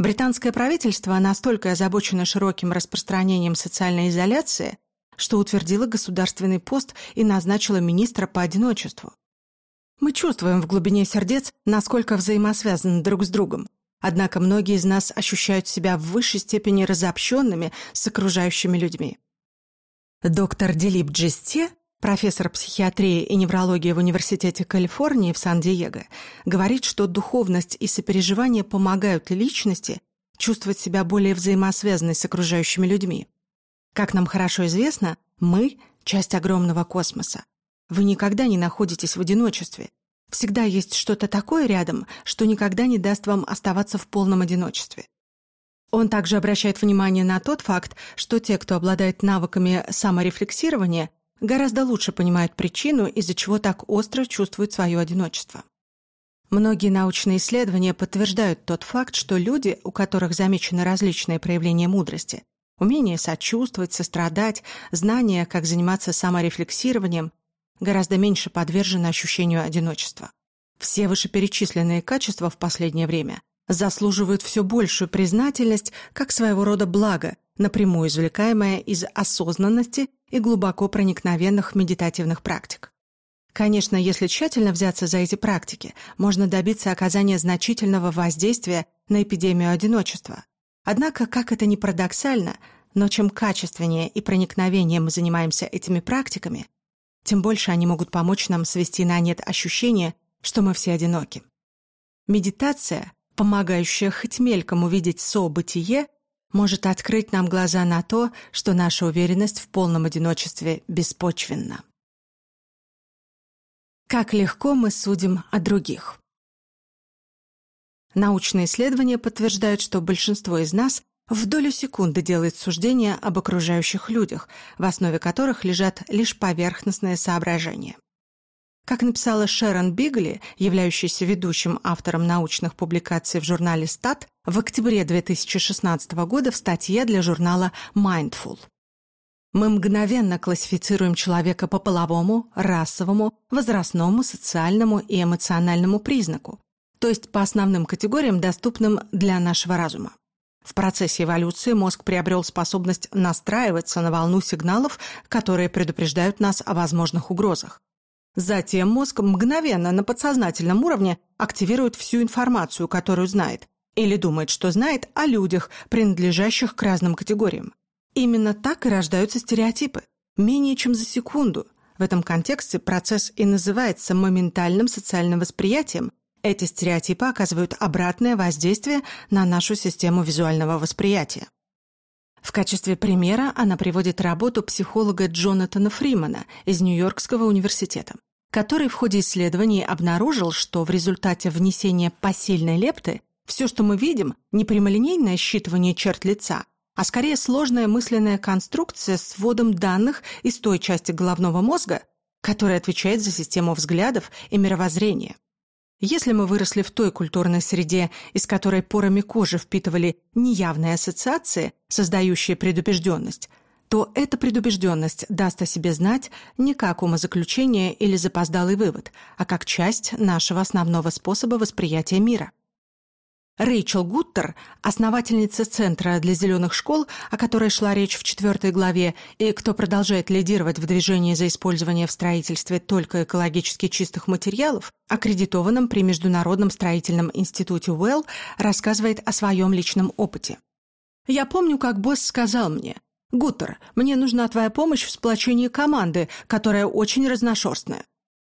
Британское правительство настолько озабочено широким распространением социальной изоляции – что утвердила государственный пост и назначила министра по одиночеству. Мы чувствуем в глубине сердец, насколько взаимосвязаны друг с другом. Однако многие из нас ощущают себя в высшей степени разобщенными с окружающими людьми. Доктор Делип Джесте, профессор психиатрии и неврологии в Университете Калифорнии в Сан-Диего, говорит, что духовность и сопереживание помогают личности чувствовать себя более взаимосвязанной с окружающими людьми. Как нам хорошо известно, мы — часть огромного космоса. Вы никогда не находитесь в одиночестве. Всегда есть что-то такое рядом, что никогда не даст вам оставаться в полном одиночестве. Он также обращает внимание на тот факт, что те, кто обладает навыками саморефлексирования, гораздо лучше понимают причину, из-за чего так остро чувствуют свое одиночество. Многие научные исследования подтверждают тот факт, что люди, у которых замечены различные проявления мудрости, умение сочувствовать, сострадать, знание, как заниматься саморефлексированием, гораздо меньше подвержены ощущению одиночества. Все вышеперечисленные качества в последнее время заслуживают все большую признательность как своего рода благо, напрямую извлекаемое из осознанности и глубоко проникновенных медитативных практик. Конечно, если тщательно взяться за эти практики, можно добиться оказания значительного воздействия на эпидемию одиночества. Однако, как это ни парадоксально, но чем качественнее и проникновеннее мы занимаемся этими практиками, тем больше они могут помочь нам свести на нет ощущение, что мы все одиноки. Медитация, помогающая хоть мельком увидеть со-бытие, может открыть нам глаза на то, что наша уверенность в полном одиночестве беспочвенна. Как легко мы судим о других. Научные исследования подтверждают, что большинство из нас в долю секунды делает суждения об окружающих людях, в основе которых лежат лишь поверхностные соображения. Как написала Шерон Бигли, являющаяся ведущим автором научных публикаций в журнале «Стат», в октябре 2016 года в статье для журнала Mindful. Мы мгновенно классифицируем человека по половому, расовому, возрастному, социальному и эмоциональному признаку, то есть по основным категориям, доступным для нашего разума. В процессе эволюции мозг приобрел способность настраиваться на волну сигналов, которые предупреждают нас о возможных угрозах. Затем мозг мгновенно на подсознательном уровне активирует всю информацию, которую знает, или думает, что знает о людях, принадлежащих к разным категориям. Именно так и рождаются стереотипы. Менее чем за секунду. В этом контексте процесс и называется моментальным социальным восприятием. Эти стереотипы оказывают обратное воздействие на нашу систему визуального восприятия. В качестве примера она приводит работу психолога Джонатана Фримана из Нью-Йоркского университета, который в ходе исследований обнаружил, что в результате внесения посильной лепты все, что мы видим, не прямолинейное считывание черт лица, а скорее сложная мысленная конструкция с вводом данных из той части головного мозга, которая отвечает за систему взглядов и мировоззрения. Если мы выросли в той культурной среде, из которой порами кожи впитывали неявные ассоциации, создающие предубежденность, то эта предубежденность даст о себе знать не как умозаключение или запоздалый вывод, а как часть нашего основного способа восприятия мира. Рэйчел Гуттер, основательница Центра для зеленых школ, о которой шла речь в четвертой главе, и кто продолжает лидировать в движении за использование в строительстве только экологически чистых материалов, аккредитованном при Международном строительном институте Уэлл, рассказывает о своем личном опыте. «Я помню, как босс сказал мне, «Гуттер, мне нужна твоя помощь в сплочении команды, которая очень разношерстная».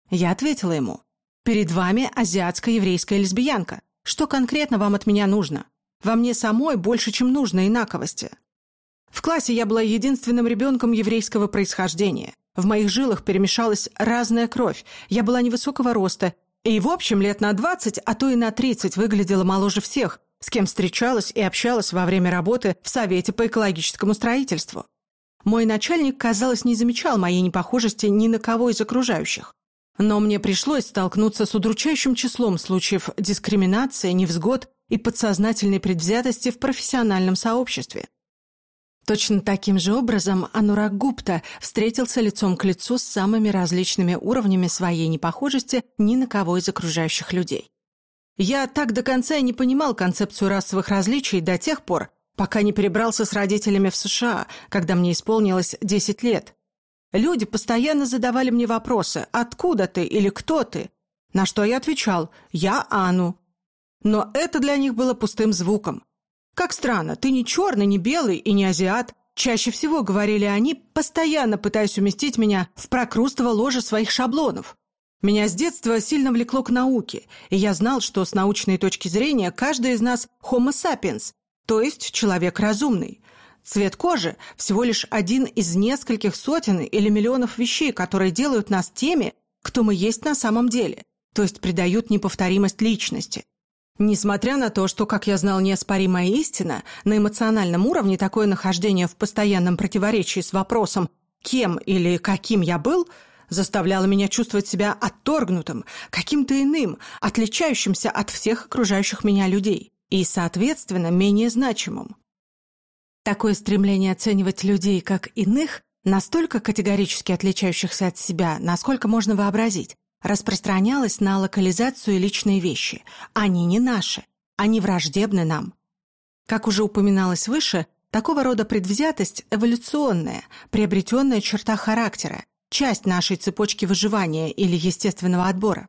Я ответила ему, «Перед вами азиатско-еврейская лесбиянка. Что конкретно вам от меня нужно? Во мне самой больше, чем нужно инаковости. В классе я была единственным ребенком еврейского происхождения. В моих жилах перемешалась разная кровь. Я была невысокого роста. И, в общем, лет на 20, а то и на 30 выглядела моложе всех, с кем встречалась и общалась во время работы в Совете по экологическому строительству. Мой начальник, казалось, не замечал моей непохожести ни на кого из окружающих. Но мне пришлось столкнуться с удручающим числом случаев дискриминации, невзгод и подсознательной предвзятости в профессиональном сообществе. Точно таким же образом Анурак Гупта встретился лицом к лицу с самыми различными уровнями своей непохожести ни на кого из окружающих людей. Я так до конца и не понимал концепцию расовых различий до тех пор, пока не перебрался с родителями в США, когда мне исполнилось 10 лет. Люди постоянно задавали мне вопросы «Откуда ты?» или «Кто ты?», на что я отвечал «Я Ану». Но это для них было пустым звуком. Как странно, ты не черный, не белый и не азиат, чаще всего, говорили они, постоянно пытаясь уместить меня в прокрустово ложе своих шаблонов. Меня с детства сильно влекло к науке, и я знал, что с научной точки зрения каждый из нас homo sapiens, то есть человек разумный. Цвет кожи – всего лишь один из нескольких сотен или миллионов вещей, которые делают нас теми, кто мы есть на самом деле, то есть придают неповторимость личности. Несмотря на то, что, как я знал, неоспоримая истина, на эмоциональном уровне такое нахождение в постоянном противоречии с вопросом «кем или каким я был» заставляло меня чувствовать себя отторгнутым, каким-то иным, отличающимся от всех окружающих меня людей и, соответственно, менее значимым. Такое стремление оценивать людей как иных, настолько категорически отличающихся от себя, насколько можно вообразить, распространялось на локализацию и личные вещи. Они не наши, они враждебны нам. Как уже упоминалось выше, такого рода предвзятость – эволюционная, приобретенная черта характера, часть нашей цепочки выживания или естественного отбора.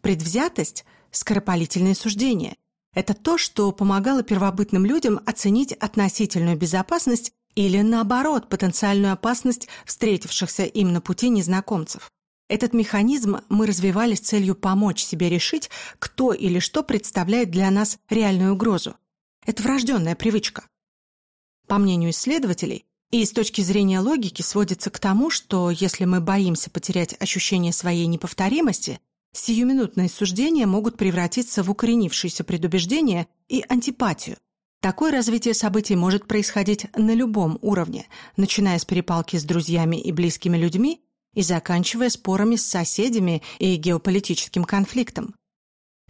Предвзятость – скоропалительное суждение – это то, что помогало первобытным людям оценить относительную безопасность или, наоборот, потенциальную опасность встретившихся им на пути незнакомцев. Этот механизм мы развивали с целью помочь себе решить, кто или что представляет для нас реальную угрозу. Это врожденная привычка. По мнению исследователей, и с точки зрения логики сводится к тому, что если мы боимся потерять ощущение своей неповторимости, Сиюминутные суждения могут превратиться в укоренившиеся предубеждения и антипатию. Такое развитие событий может происходить на любом уровне, начиная с перепалки с друзьями и близкими людьми и заканчивая спорами с соседями и геополитическим конфликтом.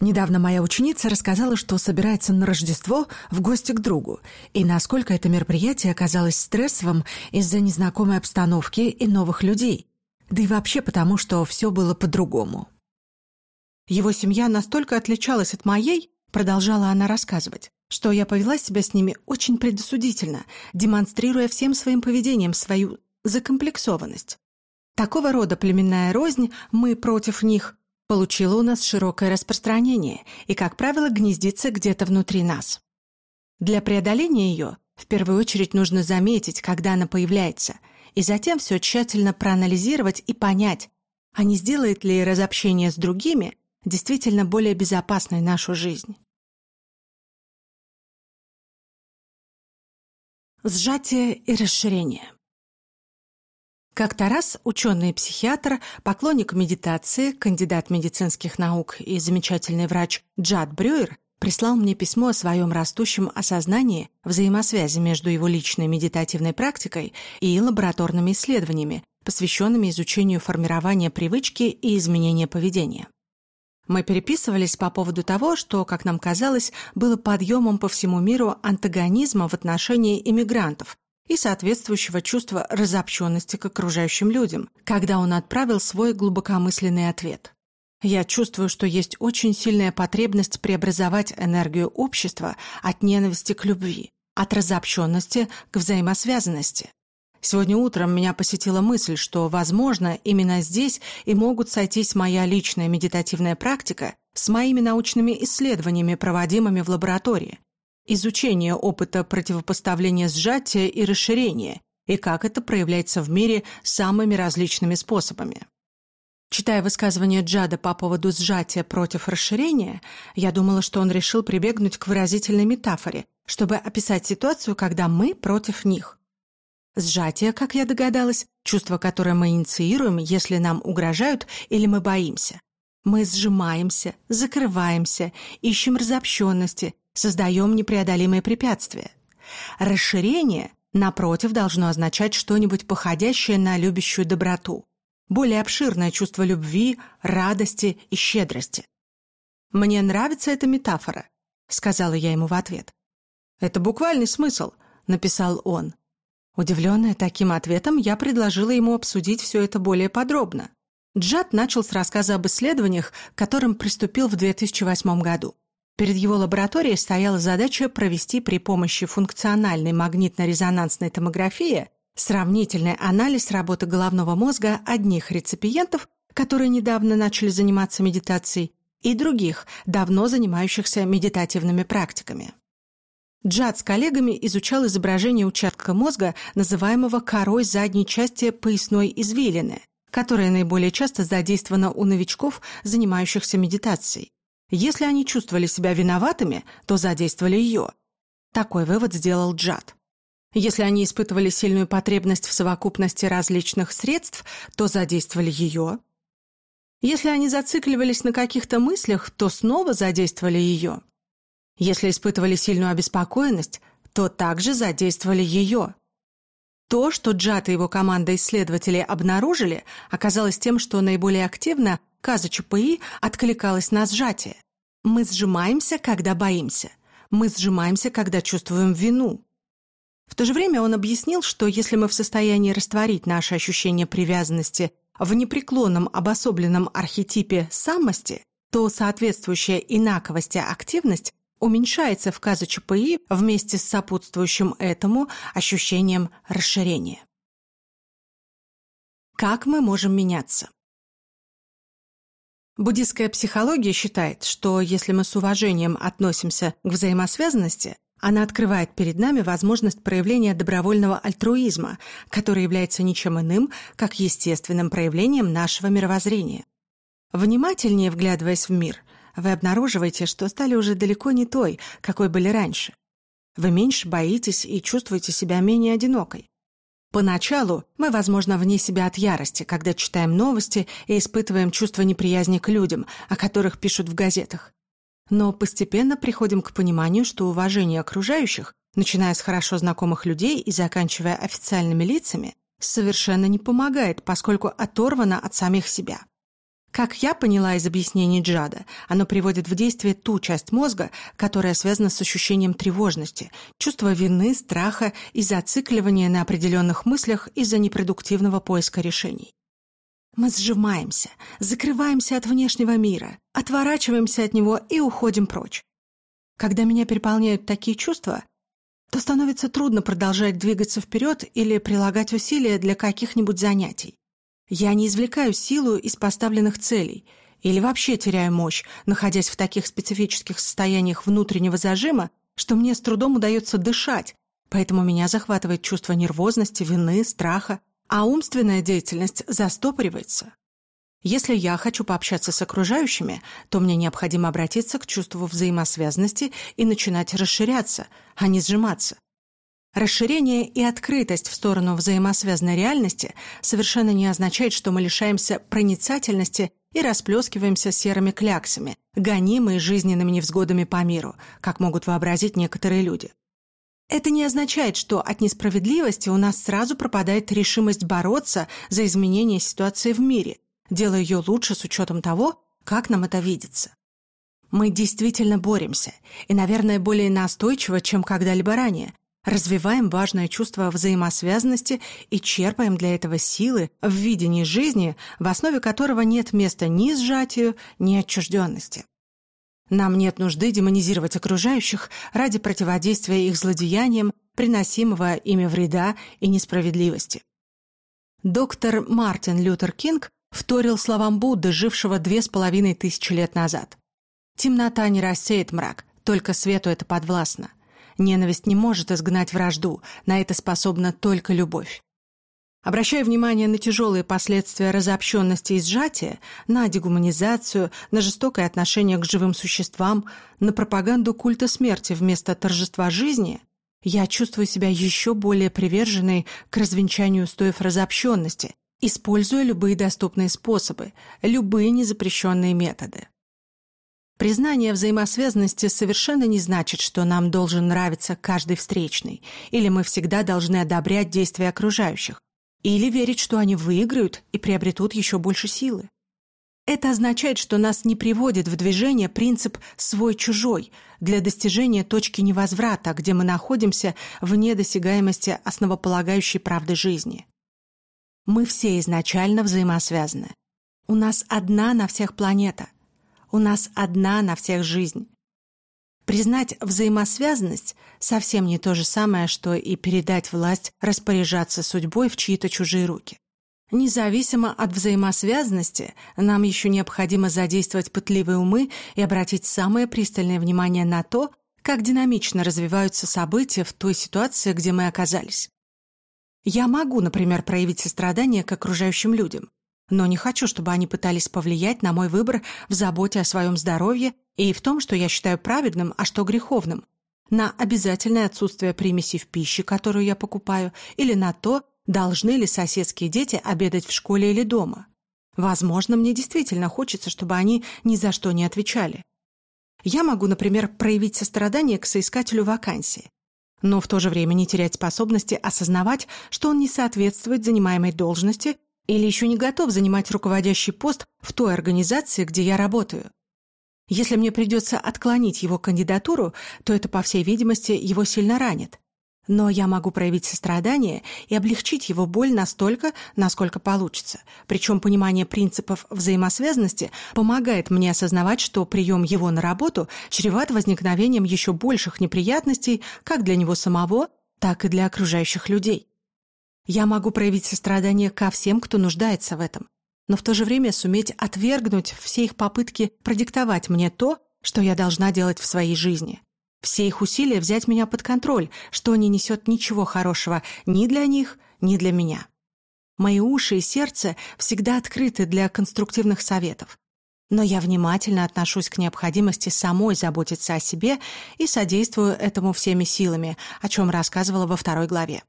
Недавно моя ученица рассказала, что собирается на Рождество в гости к другу, и насколько это мероприятие оказалось стрессовым из-за незнакомой обстановки и новых людей, да и вообще потому, что все было по-другому. Его семья настолько отличалась от моей, продолжала она рассказывать, что я повела себя с ними очень предосудительно, демонстрируя всем своим поведением свою закомплексованность. Такого рода племенная рознь «мы против них» получила у нас широкое распространение и, как правило, гнездится где-то внутри нас. Для преодоления ее в первую очередь нужно заметить, когда она появляется, и затем все тщательно проанализировать и понять, а не сделает ли разобщение с другими действительно более безопасной нашу жизнь. Сжатие и расширение. Как-то раз ученый-психиатр, поклонник медитации, кандидат медицинских наук и замечательный врач Джад Брюер прислал мне письмо о своем растущем осознании взаимосвязи между его личной медитативной практикой и лабораторными исследованиями, посвященными изучению формирования привычки и изменения поведения. Мы переписывались по поводу того, что, как нам казалось, было подъемом по всему миру антагонизма в отношении иммигрантов и соответствующего чувства разобщенности к окружающим людям, когда он отправил свой глубокомысленный ответ. Я чувствую, что есть очень сильная потребность преобразовать энергию общества от ненависти к любви, от разобщенности к взаимосвязанности. Сегодня утром меня посетила мысль, что, возможно, именно здесь и могут сойтись моя личная медитативная практика с моими научными исследованиями, проводимыми в лаборатории, изучение опыта противопоставления сжатия и расширения и как это проявляется в мире самыми различными способами. Читая высказывание Джада по поводу сжатия против расширения, я думала, что он решил прибегнуть к выразительной метафоре, чтобы описать ситуацию, когда мы против них. Сжатие, как я догадалась, чувство, которое мы инициируем, если нам угрожают или мы боимся. Мы сжимаемся, закрываемся, ищем разобщенности, создаем непреодолимые препятствия. Расширение, напротив, должно означать что-нибудь походящее на любящую доброту, более обширное чувство любви, радости и щедрости. «Мне нравится эта метафора», — сказала я ему в ответ. «Это буквальный смысл», — написал он. Удивленная таким ответом, я предложила ему обсудить все это более подробно. Джад начал с рассказа об исследованиях, к которым приступил в 2008 году. Перед его лабораторией стояла задача провести при помощи функциональной магнитно-резонансной томографии сравнительный анализ работы головного мозга одних реципиентов, которые недавно начали заниматься медитацией, и других, давно занимающихся медитативными практиками. Джад с коллегами изучал изображение участка мозга, называемого корой задней части поясной извилины, которая наиболее часто задействована у новичков, занимающихся медитацией. Если они чувствовали себя виноватыми, то задействовали ее. Такой вывод сделал Джад. Если они испытывали сильную потребность в совокупности различных средств, то задействовали ее. Если они зацикливались на каких-то мыслях, то снова задействовали ее. Если испытывали сильную обеспокоенность, то также задействовали ее. То, что Джат и его команда исследователей обнаружили, оказалось тем, что наиболее активно каза ЧПИ откликалась на сжатие. Мы сжимаемся, когда боимся. Мы сжимаемся, когда чувствуем вину. В то же время он объяснил, что если мы в состоянии растворить наше ощущение привязанности в непреклонном обособленном архетипе самости, то соответствующая инаковости активность уменьшается в казу ЧПИ вместе с сопутствующим этому ощущением расширения. Как мы можем меняться? Буддистская психология считает, что если мы с уважением относимся к взаимосвязанности, она открывает перед нами возможность проявления добровольного альтруизма, который является ничем иным, как естественным проявлением нашего мировоззрения. Внимательнее вглядываясь в мир, вы обнаруживаете, что стали уже далеко не той, какой были раньше. Вы меньше боитесь и чувствуете себя менее одинокой. Поначалу мы, возможно, вне себя от ярости, когда читаем новости и испытываем чувство неприязни к людям, о которых пишут в газетах. Но постепенно приходим к пониманию, что уважение окружающих, начиная с хорошо знакомых людей и заканчивая официальными лицами, совершенно не помогает, поскольку оторвано от самих себя. Как я поняла из объяснений Джада, оно приводит в действие ту часть мозга, которая связана с ощущением тревожности, чувства вины, страха и зацикливания на определенных мыслях из-за непродуктивного поиска решений. Мы сжимаемся, закрываемся от внешнего мира, отворачиваемся от него и уходим прочь. Когда меня переполняют такие чувства, то становится трудно продолжать двигаться вперед или прилагать усилия для каких-нибудь занятий. Я не извлекаю силу из поставленных целей или вообще теряю мощь, находясь в таких специфических состояниях внутреннего зажима, что мне с трудом удается дышать, поэтому меня захватывает чувство нервозности, вины, страха, а умственная деятельность застопоривается. Если я хочу пообщаться с окружающими, то мне необходимо обратиться к чувству взаимосвязанности и начинать расширяться, а не сжиматься. Расширение и открытость в сторону взаимосвязанной реальности совершенно не означает, что мы лишаемся проницательности и расплескиваемся серыми кляксами, гонимые жизненными невзгодами по миру, как могут вообразить некоторые люди. Это не означает, что от несправедливости у нас сразу пропадает решимость бороться за изменение ситуации в мире, делая ее лучше с учетом того, как нам это видится. Мы действительно боремся, и, наверное, более настойчиво, чем когда-либо ранее, развиваем важное чувство взаимосвязанности и черпаем для этого силы в видении жизни, в основе которого нет места ни сжатию, ни отчужденности. Нам нет нужды демонизировать окружающих ради противодействия их злодеяниям, приносимого ими вреда и несправедливости. Доктор Мартин Лютер Кинг вторил словам Будды, жившего две с половиной тысячи лет назад. «Темнота не рассеет мрак, только свету это подвластно. Ненависть не может изгнать вражду, на это способна только любовь. Обращая внимание на тяжелые последствия разобщенности и сжатия, на дегуманизацию, на жестокое отношение к живым существам, на пропаганду культа смерти вместо торжества жизни, я чувствую себя еще более приверженной к развенчанию устоев разобщенности, используя любые доступные способы, любые незапрещенные методы. Признание взаимосвязанности совершенно не значит, что нам должен нравиться каждый встречный, или мы всегда должны одобрять действия окружающих. Или верить, что они выиграют и приобретут еще больше силы. Это означает, что нас не приводит в движение принцип «свой-чужой» для достижения точки невозврата, где мы находимся вне досягаемости основополагающей правды жизни. Мы все изначально взаимосвязаны. У нас одна на всех планета. У нас одна на всех жизнь. Признать взаимосвязанность совсем не то же самое, что и передать власть распоряжаться судьбой в чьи-то чужие руки. Независимо от взаимосвязанности, нам еще необходимо задействовать пытливые умы и обратить самое пристальное внимание на то, как динамично развиваются события в той ситуации, где мы оказались. Я могу, например, проявить сострадание к окружающим людям, но не хочу, чтобы они пытались повлиять на мой выбор в заботе о своем здоровье и в том, что я считаю праведным, а что греховным, на обязательное отсутствие примесей в пище, которую я покупаю, или на то, должны ли соседские дети обедать в школе или дома. Возможно, мне действительно хочется, чтобы они ни за что не отвечали. Я могу, например, проявить сострадание к соискателю вакансии, но в то же время не терять способности осознавать, что он не соответствует занимаемой должности или еще не готов занимать руководящий пост в той организации, где я работаю. Если мне придется отклонить его кандидатуру, то это, по всей видимости, его сильно ранит. Но я могу проявить сострадание и облегчить его боль настолько, насколько получится. Причем понимание принципов взаимосвязанности помогает мне осознавать, что прием его на работу чреват возникновением еще больших неприятностей как для него самого, так и для окружающих людей. Я могу проявить сострадание ко всем, кто нуждается в этом, но в то же время суметь отвергнуть все их попытки продиктовать мне то, что я должна делать в своей жизни. Все их усилия взять меня под контроль, что не несет ничего хорошего ни для них, ни для меня. Мои уши и сердце всегда открыты для конструктивных советов. Но я внимательно отношусь к необходимости самой заботиться о себе и содействую этому всеми силами, о чем рассказывала во второй главе.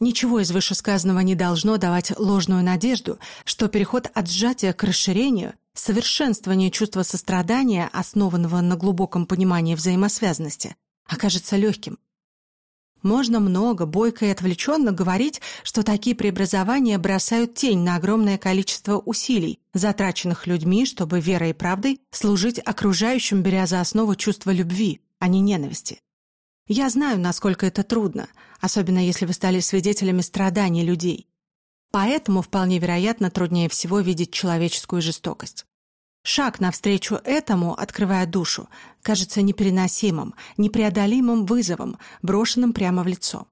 Ничего из вышесказанного не должно давать ложную надежду, что переход от сжатия к расширению, совершенствование чувства сострадания, основанного на глубоком понимании взаимосвязанности, окажется легким. Можно много, бойко и отвлеченно говорить, что такие преобразования бросают тень на огромное количество усилий, затраченных людьми, чтобы верой и правдой служить окружающим, беря за основу чувство любви, а не ненависти. Я знаю, насколько это трудно, особенно если вы стали свидетелями страданий людей. Поэтому вполне вероятно труднее всего видеть человеческую жестокость. Шаг навстречу этому, открывая душу, кажется непереносимым, непреодолимым вызовом, брошенным прямо в лицо.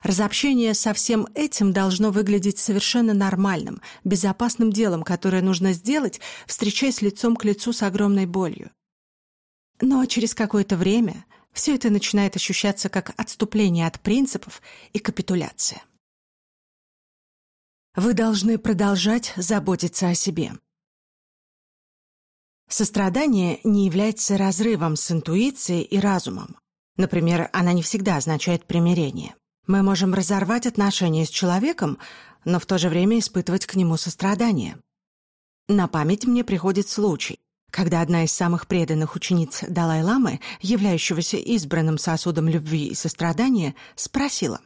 Разобщение со всем этим должно выглядеть совершенно нормальным, безопасным делом, которое нужно сделать, встречаясь лицом к лицу с огромной болью. Но через какое-то время все это начинает ощущаться как отступление от принципов и капитуляция. Вы должны продолжать заботиться о себе. Сострадание не является разрывом с интуицией и разумом. Например, она не всегда означает примирение. Мы можем разорвать отношения с человеком, но в то же время испытывать к нему сострадание. На память мне приходит случай, когда одна из самых преданных учениц Далай-ламы, являющегося избранным сосудом любви и сострадания, спросила,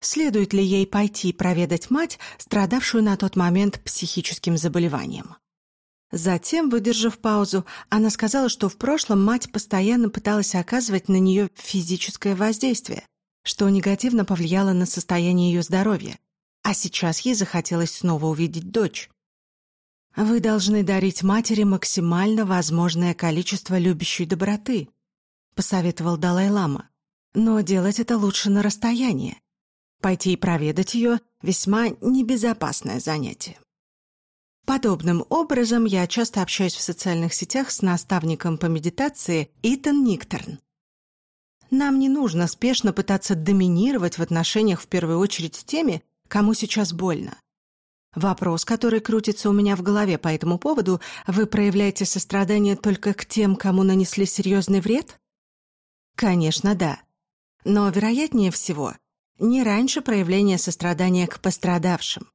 следует ли ей пойти проведать мать, страдавшую на тот момент психическим заболеванием. Затем, выдержав паузу, она сказала, что в прошлом мать постоянно пыталась оказывать на нее физическое воздействие, что негативно повлияло на состояние ее здоровья, а сейчас ей захотелось снова увидеть дочь. Вы должны дарить матери максимально возможное количество любящей доброты, посоветовал Далай-лама. Но делать это лучше на расстоянии. Пойти и проведать ее – весьма небезопасное занятие. Подобным образом я часто общаюсь в социальных сетях с наставником по медитации Итан Никтерн. Нам не нужно спешно пытаться доминировать в отношениях в первую очередь с теми, кому сейчас больно. Вопрос, который крутится у меня в голове по этому поводу, вы проявляете сострадание только к тем, кому нанесли серьезный вред? Конечно, да. Но, вероятнее всего, не раньше проявления сострадания к пострадавшим.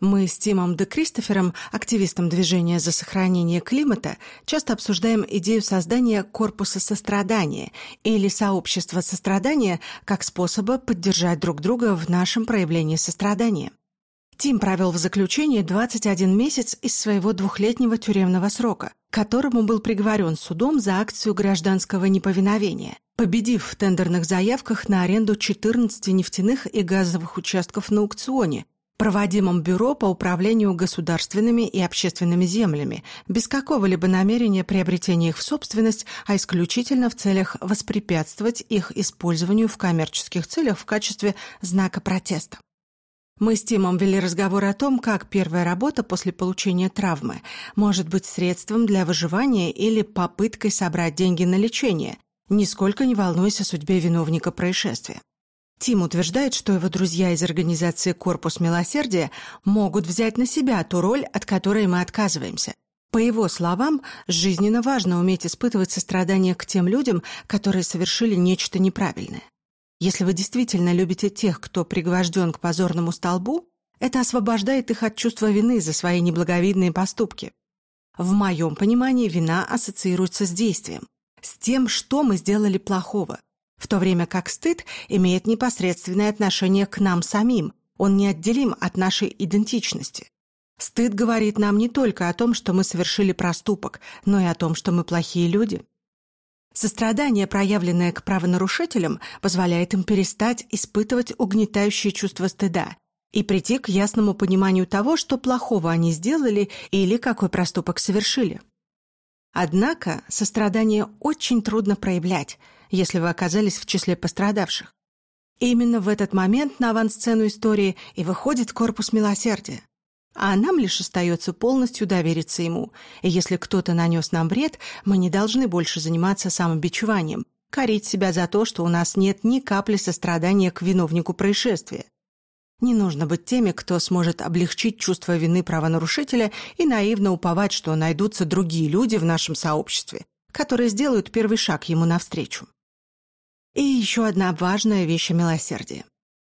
Мы с Тимом де Кристофером, активистом движения за сохранение климата, часто обсуждаем идею создания корпуса сострадания или сообщества сострадания как способа поддержать друг друга в нашем проявлении сострадания. Тим провел в заключении 21 месяц из своего двухлетнего тюремного срока, которому был приговорен судом за акцию гражданского неповиновения, победив в тендерных заявках на аренду 14 нефтяных и газовых участков на аукционе, проводимом Бюро по управлению государственными и общественными землями, без какого-либо намерения приобретения их в собственность, а исключительно в целях воспрепятствовать их использованию в коммерческих целях в качестве знака протеста. Мы с Тимом вели разговор о том, как первая работа после получения травмы может быть средством для выживания или попыткой собрать деньги на лечение, нисколько не волнуясь о судьбе виновника происшествия. Тим утверждает, что его друзья из организации «Корпус милосердия» могут взять на себя ту роль, от которой мы отказываемся. По его словам, жизненно важно уметь испытывать сострадание к тем людям, которые совершили нечто неправильное. Если вы действительно любите тех, кто пригвожден к позорному столбу, это освобождает их от чувства вины за свои неблаговидные поступки. В моем понимании вина ассоциируется с действием, с тем, что мы сделали плохого – в то время как стыд имеет непосредственное отношение к нам самим, он неотделим от нашей идентичности. Стыд говорит нам не только о том, что мы совершили проступок, но и о том, что мы плохие люди. Сострадание, проявленное к правонарушителям, позволяет им перестать испытывать угнетающее чувство стыда и прийти к ясному пониманию того, что плохого они сделали или какой проступок совершили. Однако сострадание очень трудно проявлять – если вы оказались в числе пострадавших. Именно в этот момент на авансцену истории и выходит корпус милосердия. А нам лишь остается полностью довериться ему, и если кто-то нанес нам вред, мы не должны больше заниматься самобичеванием, корить себя за то, что у нас нет ни капли сострадания к виновнику происшествия. Не нужно быть теми, кто сможет облегчить чувство вины правонарушителя и наивно уповать, что найдутся другие люди в нашем сообществе, которые сделают первый шаг ему навстречу. И еще одна важная вещь о милосердии.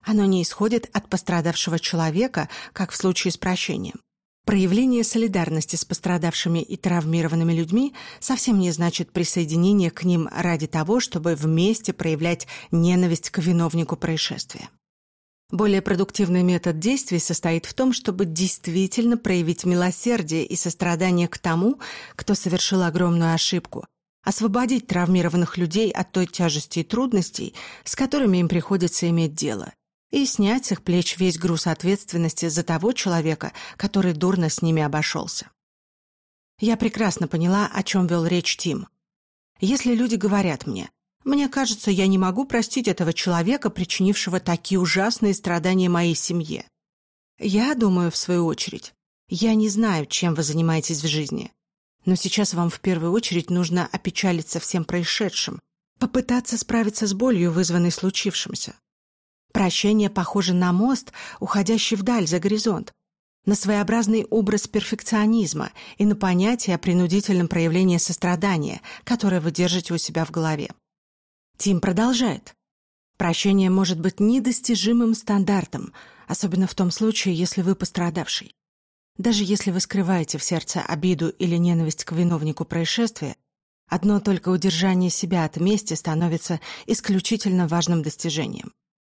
Оно не исходит от пострадавшего человека, как в случае с прощением. Проявление солидарности с пострадавшими и травмированными людьми совсем не значит присоединение к ним ради того, чтобы вместе проявлять ненависть к виновнику происшествия. Более продуктивный метод действий состоит в том, чтобы действительно проявить милосердие и сострадание к тому, кто совершил огромную ошибку, освободить травмированных людей от той тяжести и трудностей, с которыми им приходится иметь дело, и снять с их плеч весь груз ответственности за того человека, который дурно с ними обошелся. Я прекрасно поняла, о чем вел речь Тим. Если люди говорят мне, «Мне кажется, я не могу простить этого человека, причинившего такие ужасные страдания моей семье», я думаю, в свою очередь, я не знаю, чем вы занимаетесь в жизни, но сейчас вам в первую очередь нужно опечалиться всем происшедшим, попытаться справиться с болью, вызванной случившимся. Прощение похоже на мост, уходящий вдаль за горизонт, на своеобразный образ перфекционизма и на понятие о принудительном проявлении сострадания, которое вы держите у себя в голове. Тим продолжает. Прощение может быть недостижимым стандартом, особенно в том случае, если вы пострадавший. Даже если вы скрываете в сердце обиду или ненависть к виновнику происшествия, одно только удержание себя от мести становится исключительно важным достижением.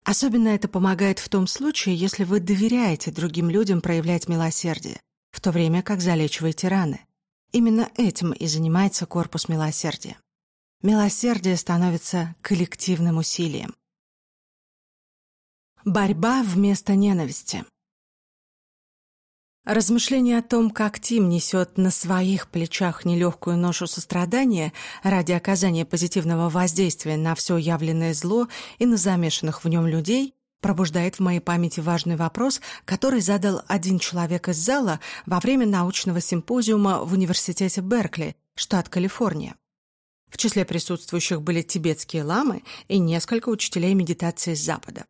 Особенно это помогает в том случае, если вы доверяете другим людям проявлять милосердие, в то время как залечиваете раны. Именно этим и занимается корпус милосердия. Милосердие становится коллективным усилием. Борьба вместо ненависти. Размышление о том, как Тим несет на своих плечах нелегкую ношу сострадания ради оказания позитивного воздействия на все явленное зло и на замешанных в нем людей, пробуждает в моей памяти важный вопрос, который задал один человек из зала во время научного симпозиума в университете Беркли, штат Калифорния. В числе присутствующих были тибетские ламы и несколько учителей медитации с Запада.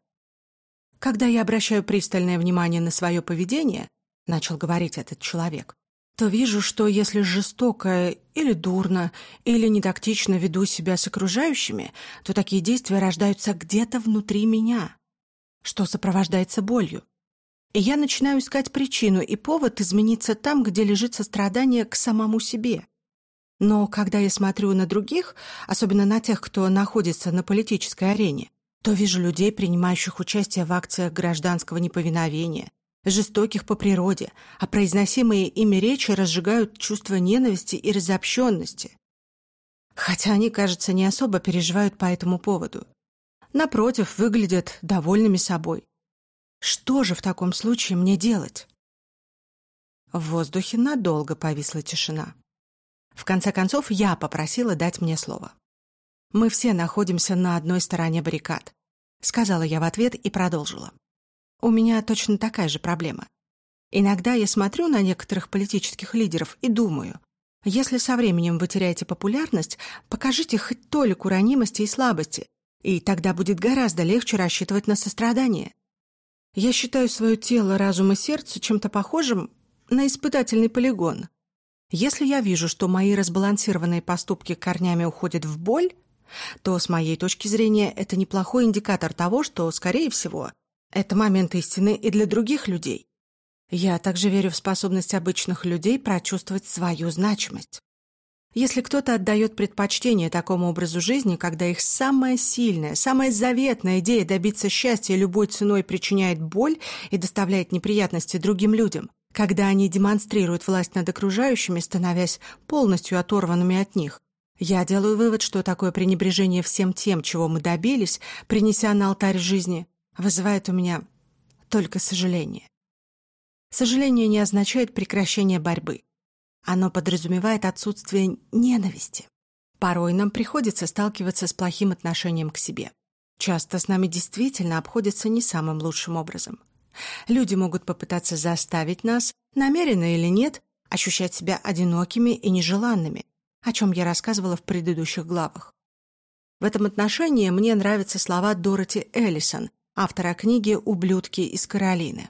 Когда я обращаю пристальное внимание на свое поведение, — начал говорить этот человек, то вижу, что если жестоко или дурно, или нетактично веду себя с окружающими, то такие действия рождаются где-то внутри меня, что сопровождается болью. И я начинаю искать причину и повод измениться там, где лежит сострадание к самому себе. Но когда я смотрю на других, особенно на тех, кто находится на политической арене, то вижу людей, принимающих участие в акциях гражданского неповиновения, жестоких по природе, а произносимые ими речи разжигают чувство ненависти и разобщенности. Хотя они, кажется, не особо переживают по этому поводу. Напротив, выглядят довольными собой. Что же в таком случае мне делать? В воздухе надолго повисла тишина. В конце концов, я попросила дать мне слово. «Мы все находимся на одной стороне баррикад», — сказала я в ответ и продолжила. У меня точно такая же проблема. Иногда я смотрю на некоторых политических лидеров и думаю, Если со временем вы теряете популярность, покажите хоть толику ранимости и слабости, и тогда будет гораздо легче рассчитывать на сострадание. Я считаю свое тело, разум и сердце чем-то похожим на испытательный полигон. Если я вижу, что мои разбалансированные поступки корнями уходят в боль, то, с моей точки зрения, это неплохой индикатор того, что, скорее всего, это момент истины и для других людей. Я также верю в способность обычных людей прочувствовать свою значимость. Если кто-то отдает предпочтение такому образу жизни, когда их самая сильная, самая заветная идея добиться счастья любой ценой причиняет боль и доставляет неприятности другим людям, когда они демонстрируют власть над окружающими, становясь полностью оторванными от них, я делаю вывод, что такое пренебрежение всем тем, чего мы добились, принеся на алтарь жизни, вызывает у меня только сожаление. Сожаление не означает прекращение борьбы. Оно подразумевает отсутствие ненависти. Порой нам приходится сталкиваться с плохим отношением к себе. Часто с нами действительно обходятся не самым лучшим образом. Люди могут попытаться заставить нас, намеренно или нет, ощущать себя одинокими и нежеланными, о чем я рассказывала в предыдущих главах. В этом отношении мне нравятся слова Дороти Эллисон, автора книги «Ублюдки из Каролины».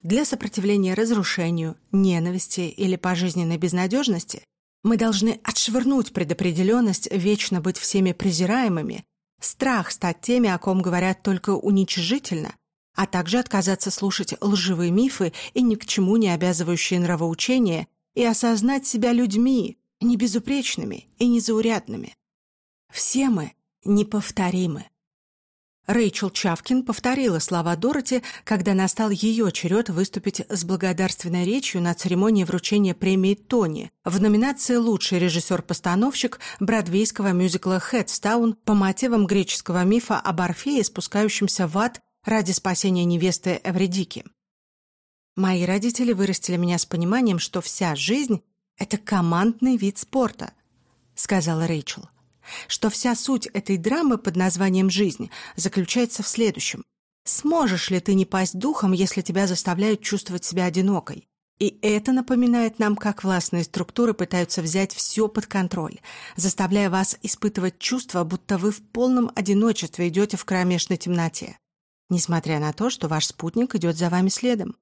Для сопротивления разрушению, ненависти или пожизненной безнадежности мы должны отшвырнуть предопределенность вечно быть всеми презираемыми, страх стать теми, о ком говорят только уничижительно, а также отказаться слушать лживые мифы и ни к чему не обязывающие нравоучения и осознать себя людьми, не безупречными и незаурядными. Все мы неповторимы. Рэйчел Чавкин повторила слова Дороти, когда настал ее черед выступить с благодарственной речью на церемонии вручения премии Тони в номинации «Лучший режиссер-постановщик» бродвейского мюзикла «Хедстаун» по мотивам греческого мифа об Орфее, спускающемся в ад ради спасения невесты Эвредики. Мои родители вырастили меня с пониманием, что вся жизнь — это командный вид спорта, сказала Рэйчел что вся суть этой драмы под названием «Жизнь» заключается в следующем. Сможешь ли ты не пасть духом, если тебя заставляют чувствовать себя одинокой? И это напоминает нам, как властные структуры пытаются взять все под контроль, заставляя вас испытывать чувство, будто вы в полном одиночестве идете в кромешной темноте, несмотря на то, что ваш спутник идет за вами следом.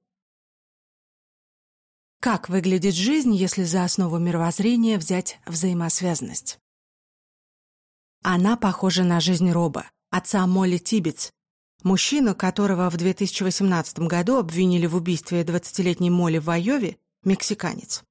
Как выглядит жизнь, если за основу мировоззрения взять взаимосвязанность? Она похожа на жизнь Роба, отца Молли Тибетс, мужчину, которого в 2018 году обвинили в убийстве 20-летней Молли в Айове, мексиканец.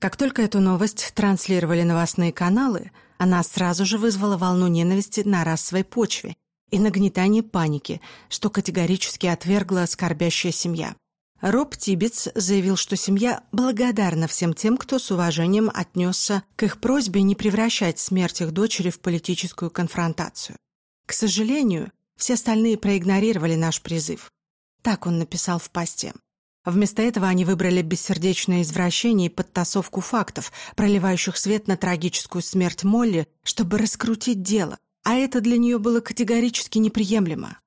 Как только эту новость транслировали новостные каналы, она сразу же вызвала волну ненависти на расовой почве и нагнетание паники, что категорически отвергла скорбящая семья. Роб Тибетс заявил, что семья благодарна всем тем, кто с уважением отнесся к их просьбе не превращать смерть их дочери в политическую конфронтацию. К сожалению, все остальные проигнорировали наш призыв. Так он написал в посте. Вместо этого они выбрали бессердечное извращение и подтасовку фактов, проливающих свет на трагическую смерть Молли, чтобы раскрутить дело, а это для нее было категорически неприемлемо.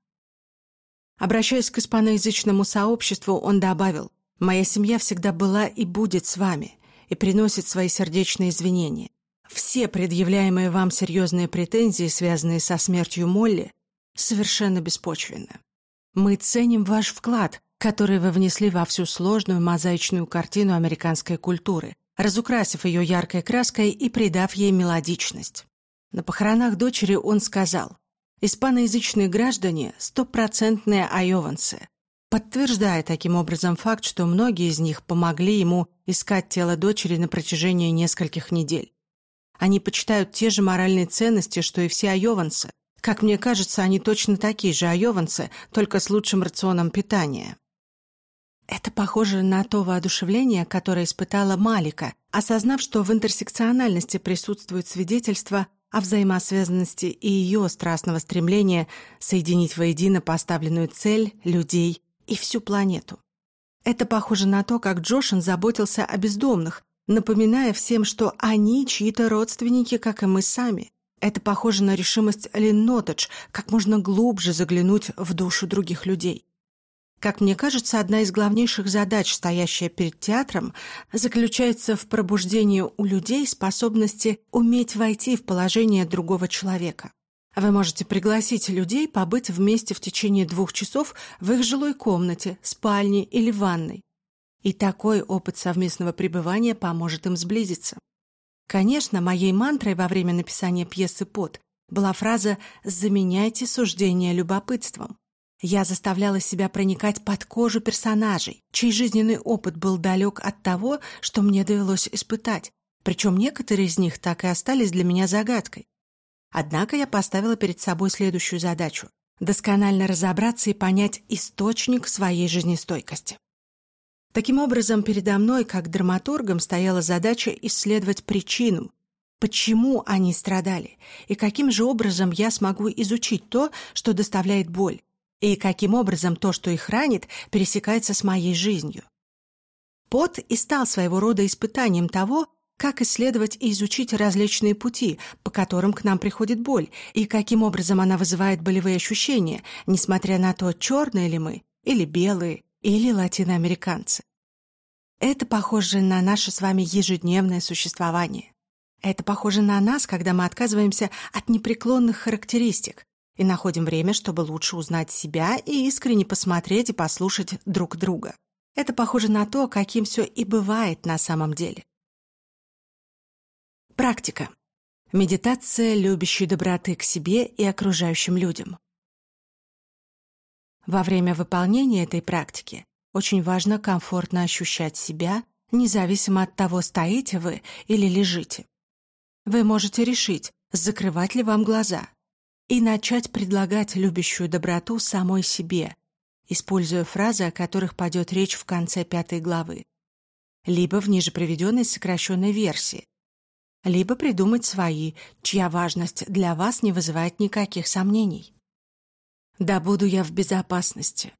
Обращаясь к испаноязычному сообществу, он добавил, «Моя семья всегда была и будет с вами и приносит свои сердечные извинения. Все предъявляемые вам серьезные претензии, связанные со смертью Молли, совершенно беспочвенны. Мы ценим ваш вклад, который вы внесли во всю сложную мозаичную картину американской культуры, разукрасив ее яркой краской и придав ей мелодичность. На похоронах дочери он сказал, Испаноязычные граждане – стопроцентные айованцы, подтверждая таким образом факт, что многие из них помогли ему искать тело дочери на протяжении нескольких недель. Они почитают те же моральные ценности, что и все айованцы. Как мне кажется, они точно такие же айованцы, только с лучшим рационом питания. Это похоже на то воодушевление, которое испытала Малика, осознав, что в интерсекциональности присутствует свидетельство о взаимосвязанности и ее страстного стремления соединить воедино поставленную цель, людей и всю планету. Это похоже на то, как Джошин заботился о бездомных, напоминая всем, что они чьи-то родственники, как и мы сами. Это похоже на решимость Лин Нотедж как можно глубже заглянуть в душу других людей. Как мне кажется, одна из главнейших задач, стоящая перед театром, заключается в пробуждении у людей способности уметь войти в положение другого человека. Вы можете пригласить людей побыть вместе в течение двух часов в их жилой комнате, спальне или ванной. И такой опыт совместного пребывания поможет им сблизиться. Конечно, моей мантрой во время написания пьесы «Пот» была фраза «заменяйте суждение любопытством». Я заставляла себя проникать под кожу персонажей, чей жизненный опыт был далек от того, что мне довелось испытать, причем некоторые из них так и остались для меня загадкой. Однако я поставила перед собой следующую задачу – досконально разобраться и понять источник своей жизнестойкости. Таким образом, передо мной, как драматургом, стояла задача исследовать причину, почему они страдали, и каким же образом я смогу изучить то, что доставляет боль, и каким образом то, что их ранит, пересекается с моей жизнью. Пот и стал своего рода испытанием того, как исследовать и изучить различные пути, по которым к нам приходит боль, и каким образом она вызывает болевые ощущения, несмотря на то, черные ли мы, или белые, или латиноамериканцы. Это похоже на наше с вами ежедневное существование. Это похоже на нас, когда мы отказываемся от непреклонных характеристик, и находим время, чтобы лучше узнать себя и искренне посмотреть и послушать друг друга. Это похоже на то, каким все и бывает на самом деле. Практика. Медитация любящей доброты к себе и окружающим людям. Во время выполнения этой практики очень важно комфортно ощущать себя, независимо от того, стоите вы или лежите. Вы можете решить, закрывать ли вам глаза, и начать предлагать любящую доброту самой себе, используя фразы, о которых пойдет речь в конце пятой главы, либо в ниже приведенной сокращенной версии, либо придумать свои, чья важность для вас не вызывает никаких сомнений. Да буду я в безопасности.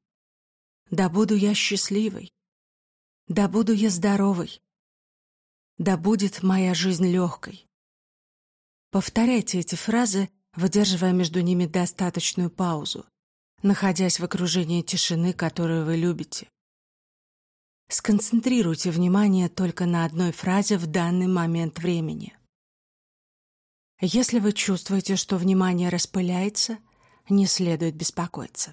Да буду я счастливой. Да буду я здоровой. Да будет моя жизнь легкой. Повторяйте эти фразы выдерживая между ними достаточную паузу, находясь в окружении тишины, которую вы любите. Сконцентрируйте внимание только на одной фразе в данный момент времени. Если вы чувствуете, что внимание распыляется, не следует беспокоиться.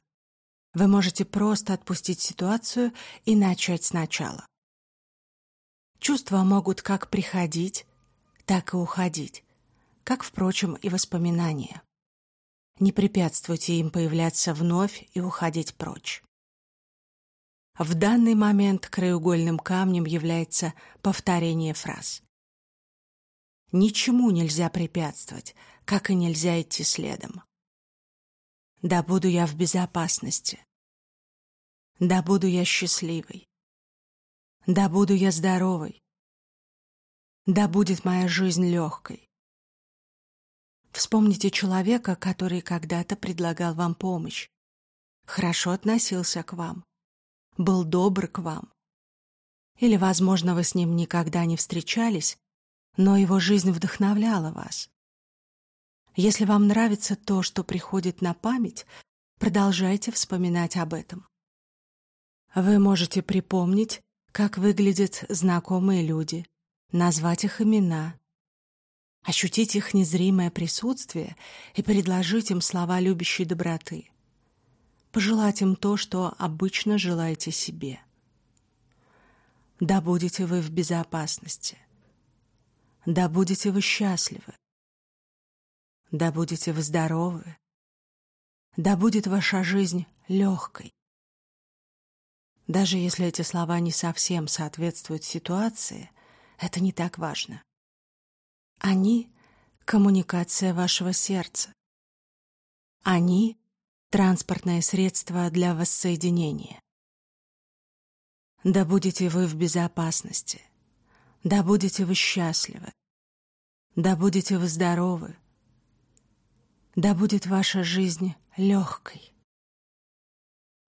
Вы можете просто отпустить ситуацию и начать сначала. Чувства могут как приходить, так и уходить, как, впрочем, и воспоминания. Не препятствуйте им появляться вновь и уходить прочь. В данный момент краеугольным камнем является повторение фраз. Ничему нельзя препятствовать, как и нельзя идти следом. Да буду я в безопасности. Да буду я счастливой. Да буду я здоровой. Да будет моя жизнь легкой. Вспомните человека, который когда-то предлагал вам помощь, хорошо относился к вам, был добр к вам. Или, возможно, вы с ним никогда не встречались, но его жизнь вдохновляла вас. Если вам нравится то, что приходит на память, продолжайте вспоминать об этом. Вы можете припомнить, как выглядят знакомые люди, назвать их имена, ощутить их незримое присутствие и предложить им слова любящей доброты. Пожелать им то, что обычно желаете себе. Да будете вы в безопасности. Да будете вы счастливы. Да будете вы здоровы. Да будет ваша жизнь легкой. Даже если эти слова не совсем соответствуют ситуации, это не так важно. Они — коммуникация вашего сердца. Они — транспортное средство для воссоединения. Да будете вы в безопасности. Да будете вы счастливы. Да будете вы здоровы. Да будет ваша жизнь легкой.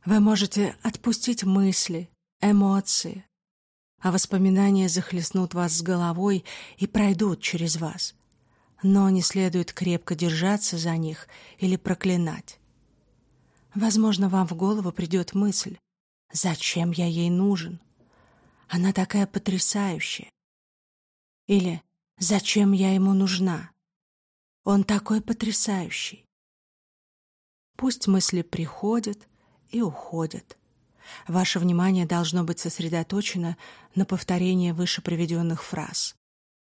Вы можете отпустить мысли, эмоции, а воспоминания захлестнут вас с головой и пройдут через вас. Но не следует крепко держаться за них или проклинать. Возможно, вам в голову придет мысль «Зачем я ей нужен? Она такая потрясающая». Или «Зачем я ему нужна? Он такой потрясающий». Пусть мысли приходят и уходят. Ваше внимание должно быть сосредоточено на повторении выше приведенных фраз.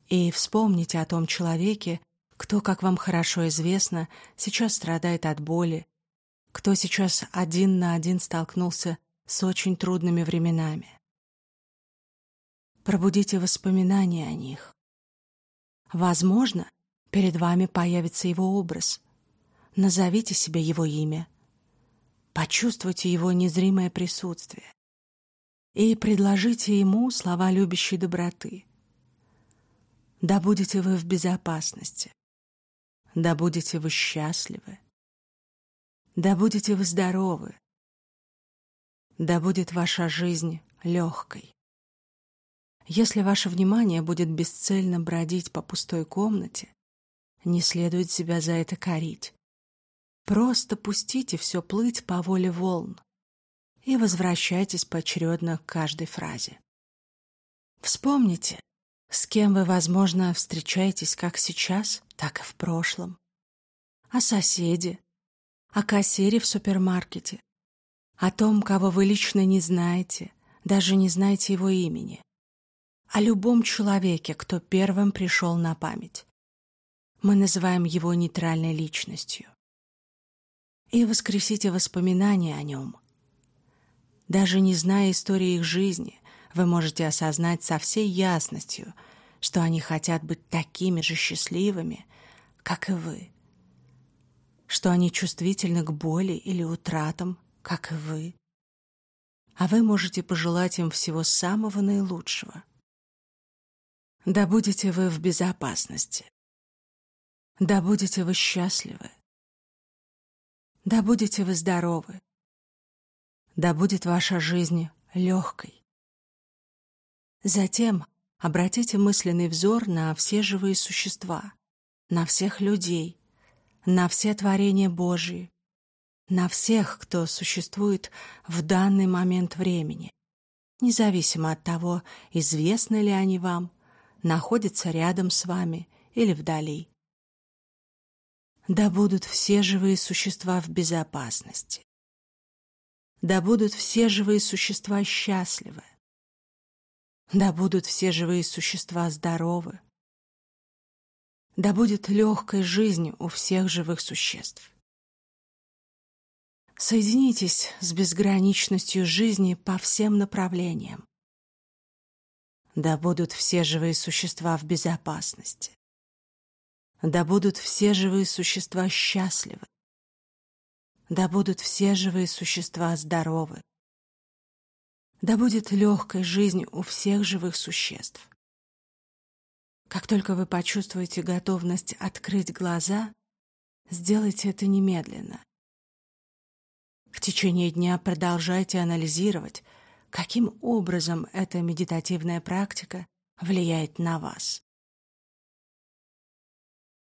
И вспомните о том человеке, кто, как вам хорошо известно, сейчас страдает от боли, кто сейчас один на один столкнулся с очень трудными временами. Пробудите воспоминания о них. Возможно, перед вами появится его образ. Назовите себе его имя. Почувствуйте его незримое присутствие. И предложите ему слова любящей доброты. Да будете вы в безопасности. Да будете вы счастливы. Да будете вы здоровы. Да будет ваша жизнь легкой. Если ваше внимание будет бесцельно бродить по пустой комнате, не следует себя за это корить. Просто пустите все плыть по воле волн и возвращайтесь поочередно к каждой фразе. Вспомните, с кем вы, возможно, встречаетесь как сейчас, так и в прошлом. О соседе, о кассире в супермаркете, о том, кого вы лично не знаете, даже не знаете его имени, о любом человеке, кто первым пришел на память. Мы называем его нейтральной личностью и воскресите воспоминания о нем. Даже не зная истории их жизни, вы можете осознать со всей ясностью, что они хотят быть такими же счастливыми, как и вы, что они чувствительны к боли или утратам, как и вы, а вы можете пожелать им всего самого наилучшего. Да будете вы в безопасности. Да будете вы счастливы. Да будете вы здоровы. Да будет ваша жизнь легкой. Затем обратите мысленный взор на все живые существа, на всех людей, на все творения Божьи, на всех, кто существует в данный момент времени, независимо от того, известны ли они вам, находятся рядом с вами или вдали. Да будут все живые существа в безопасности. Да будут все живые существа счастливы. Да будут все живые существа здоровы. Да будет легкой жизнь у всех живых существ. Соединитесь с безграничностью жизни по всем направлениям. Да будут все живые существа в безопасности. Да будут все живые существа счастливы. Да будут все живые существа здоровы. Да будет легкой жизнь у всех живых существ. Как только вы почувствуете готовность открыть глаза, сделайте это немедленно. В течение дня продолжайте анализировать, каким образом эта медитативная практика влияет на вас.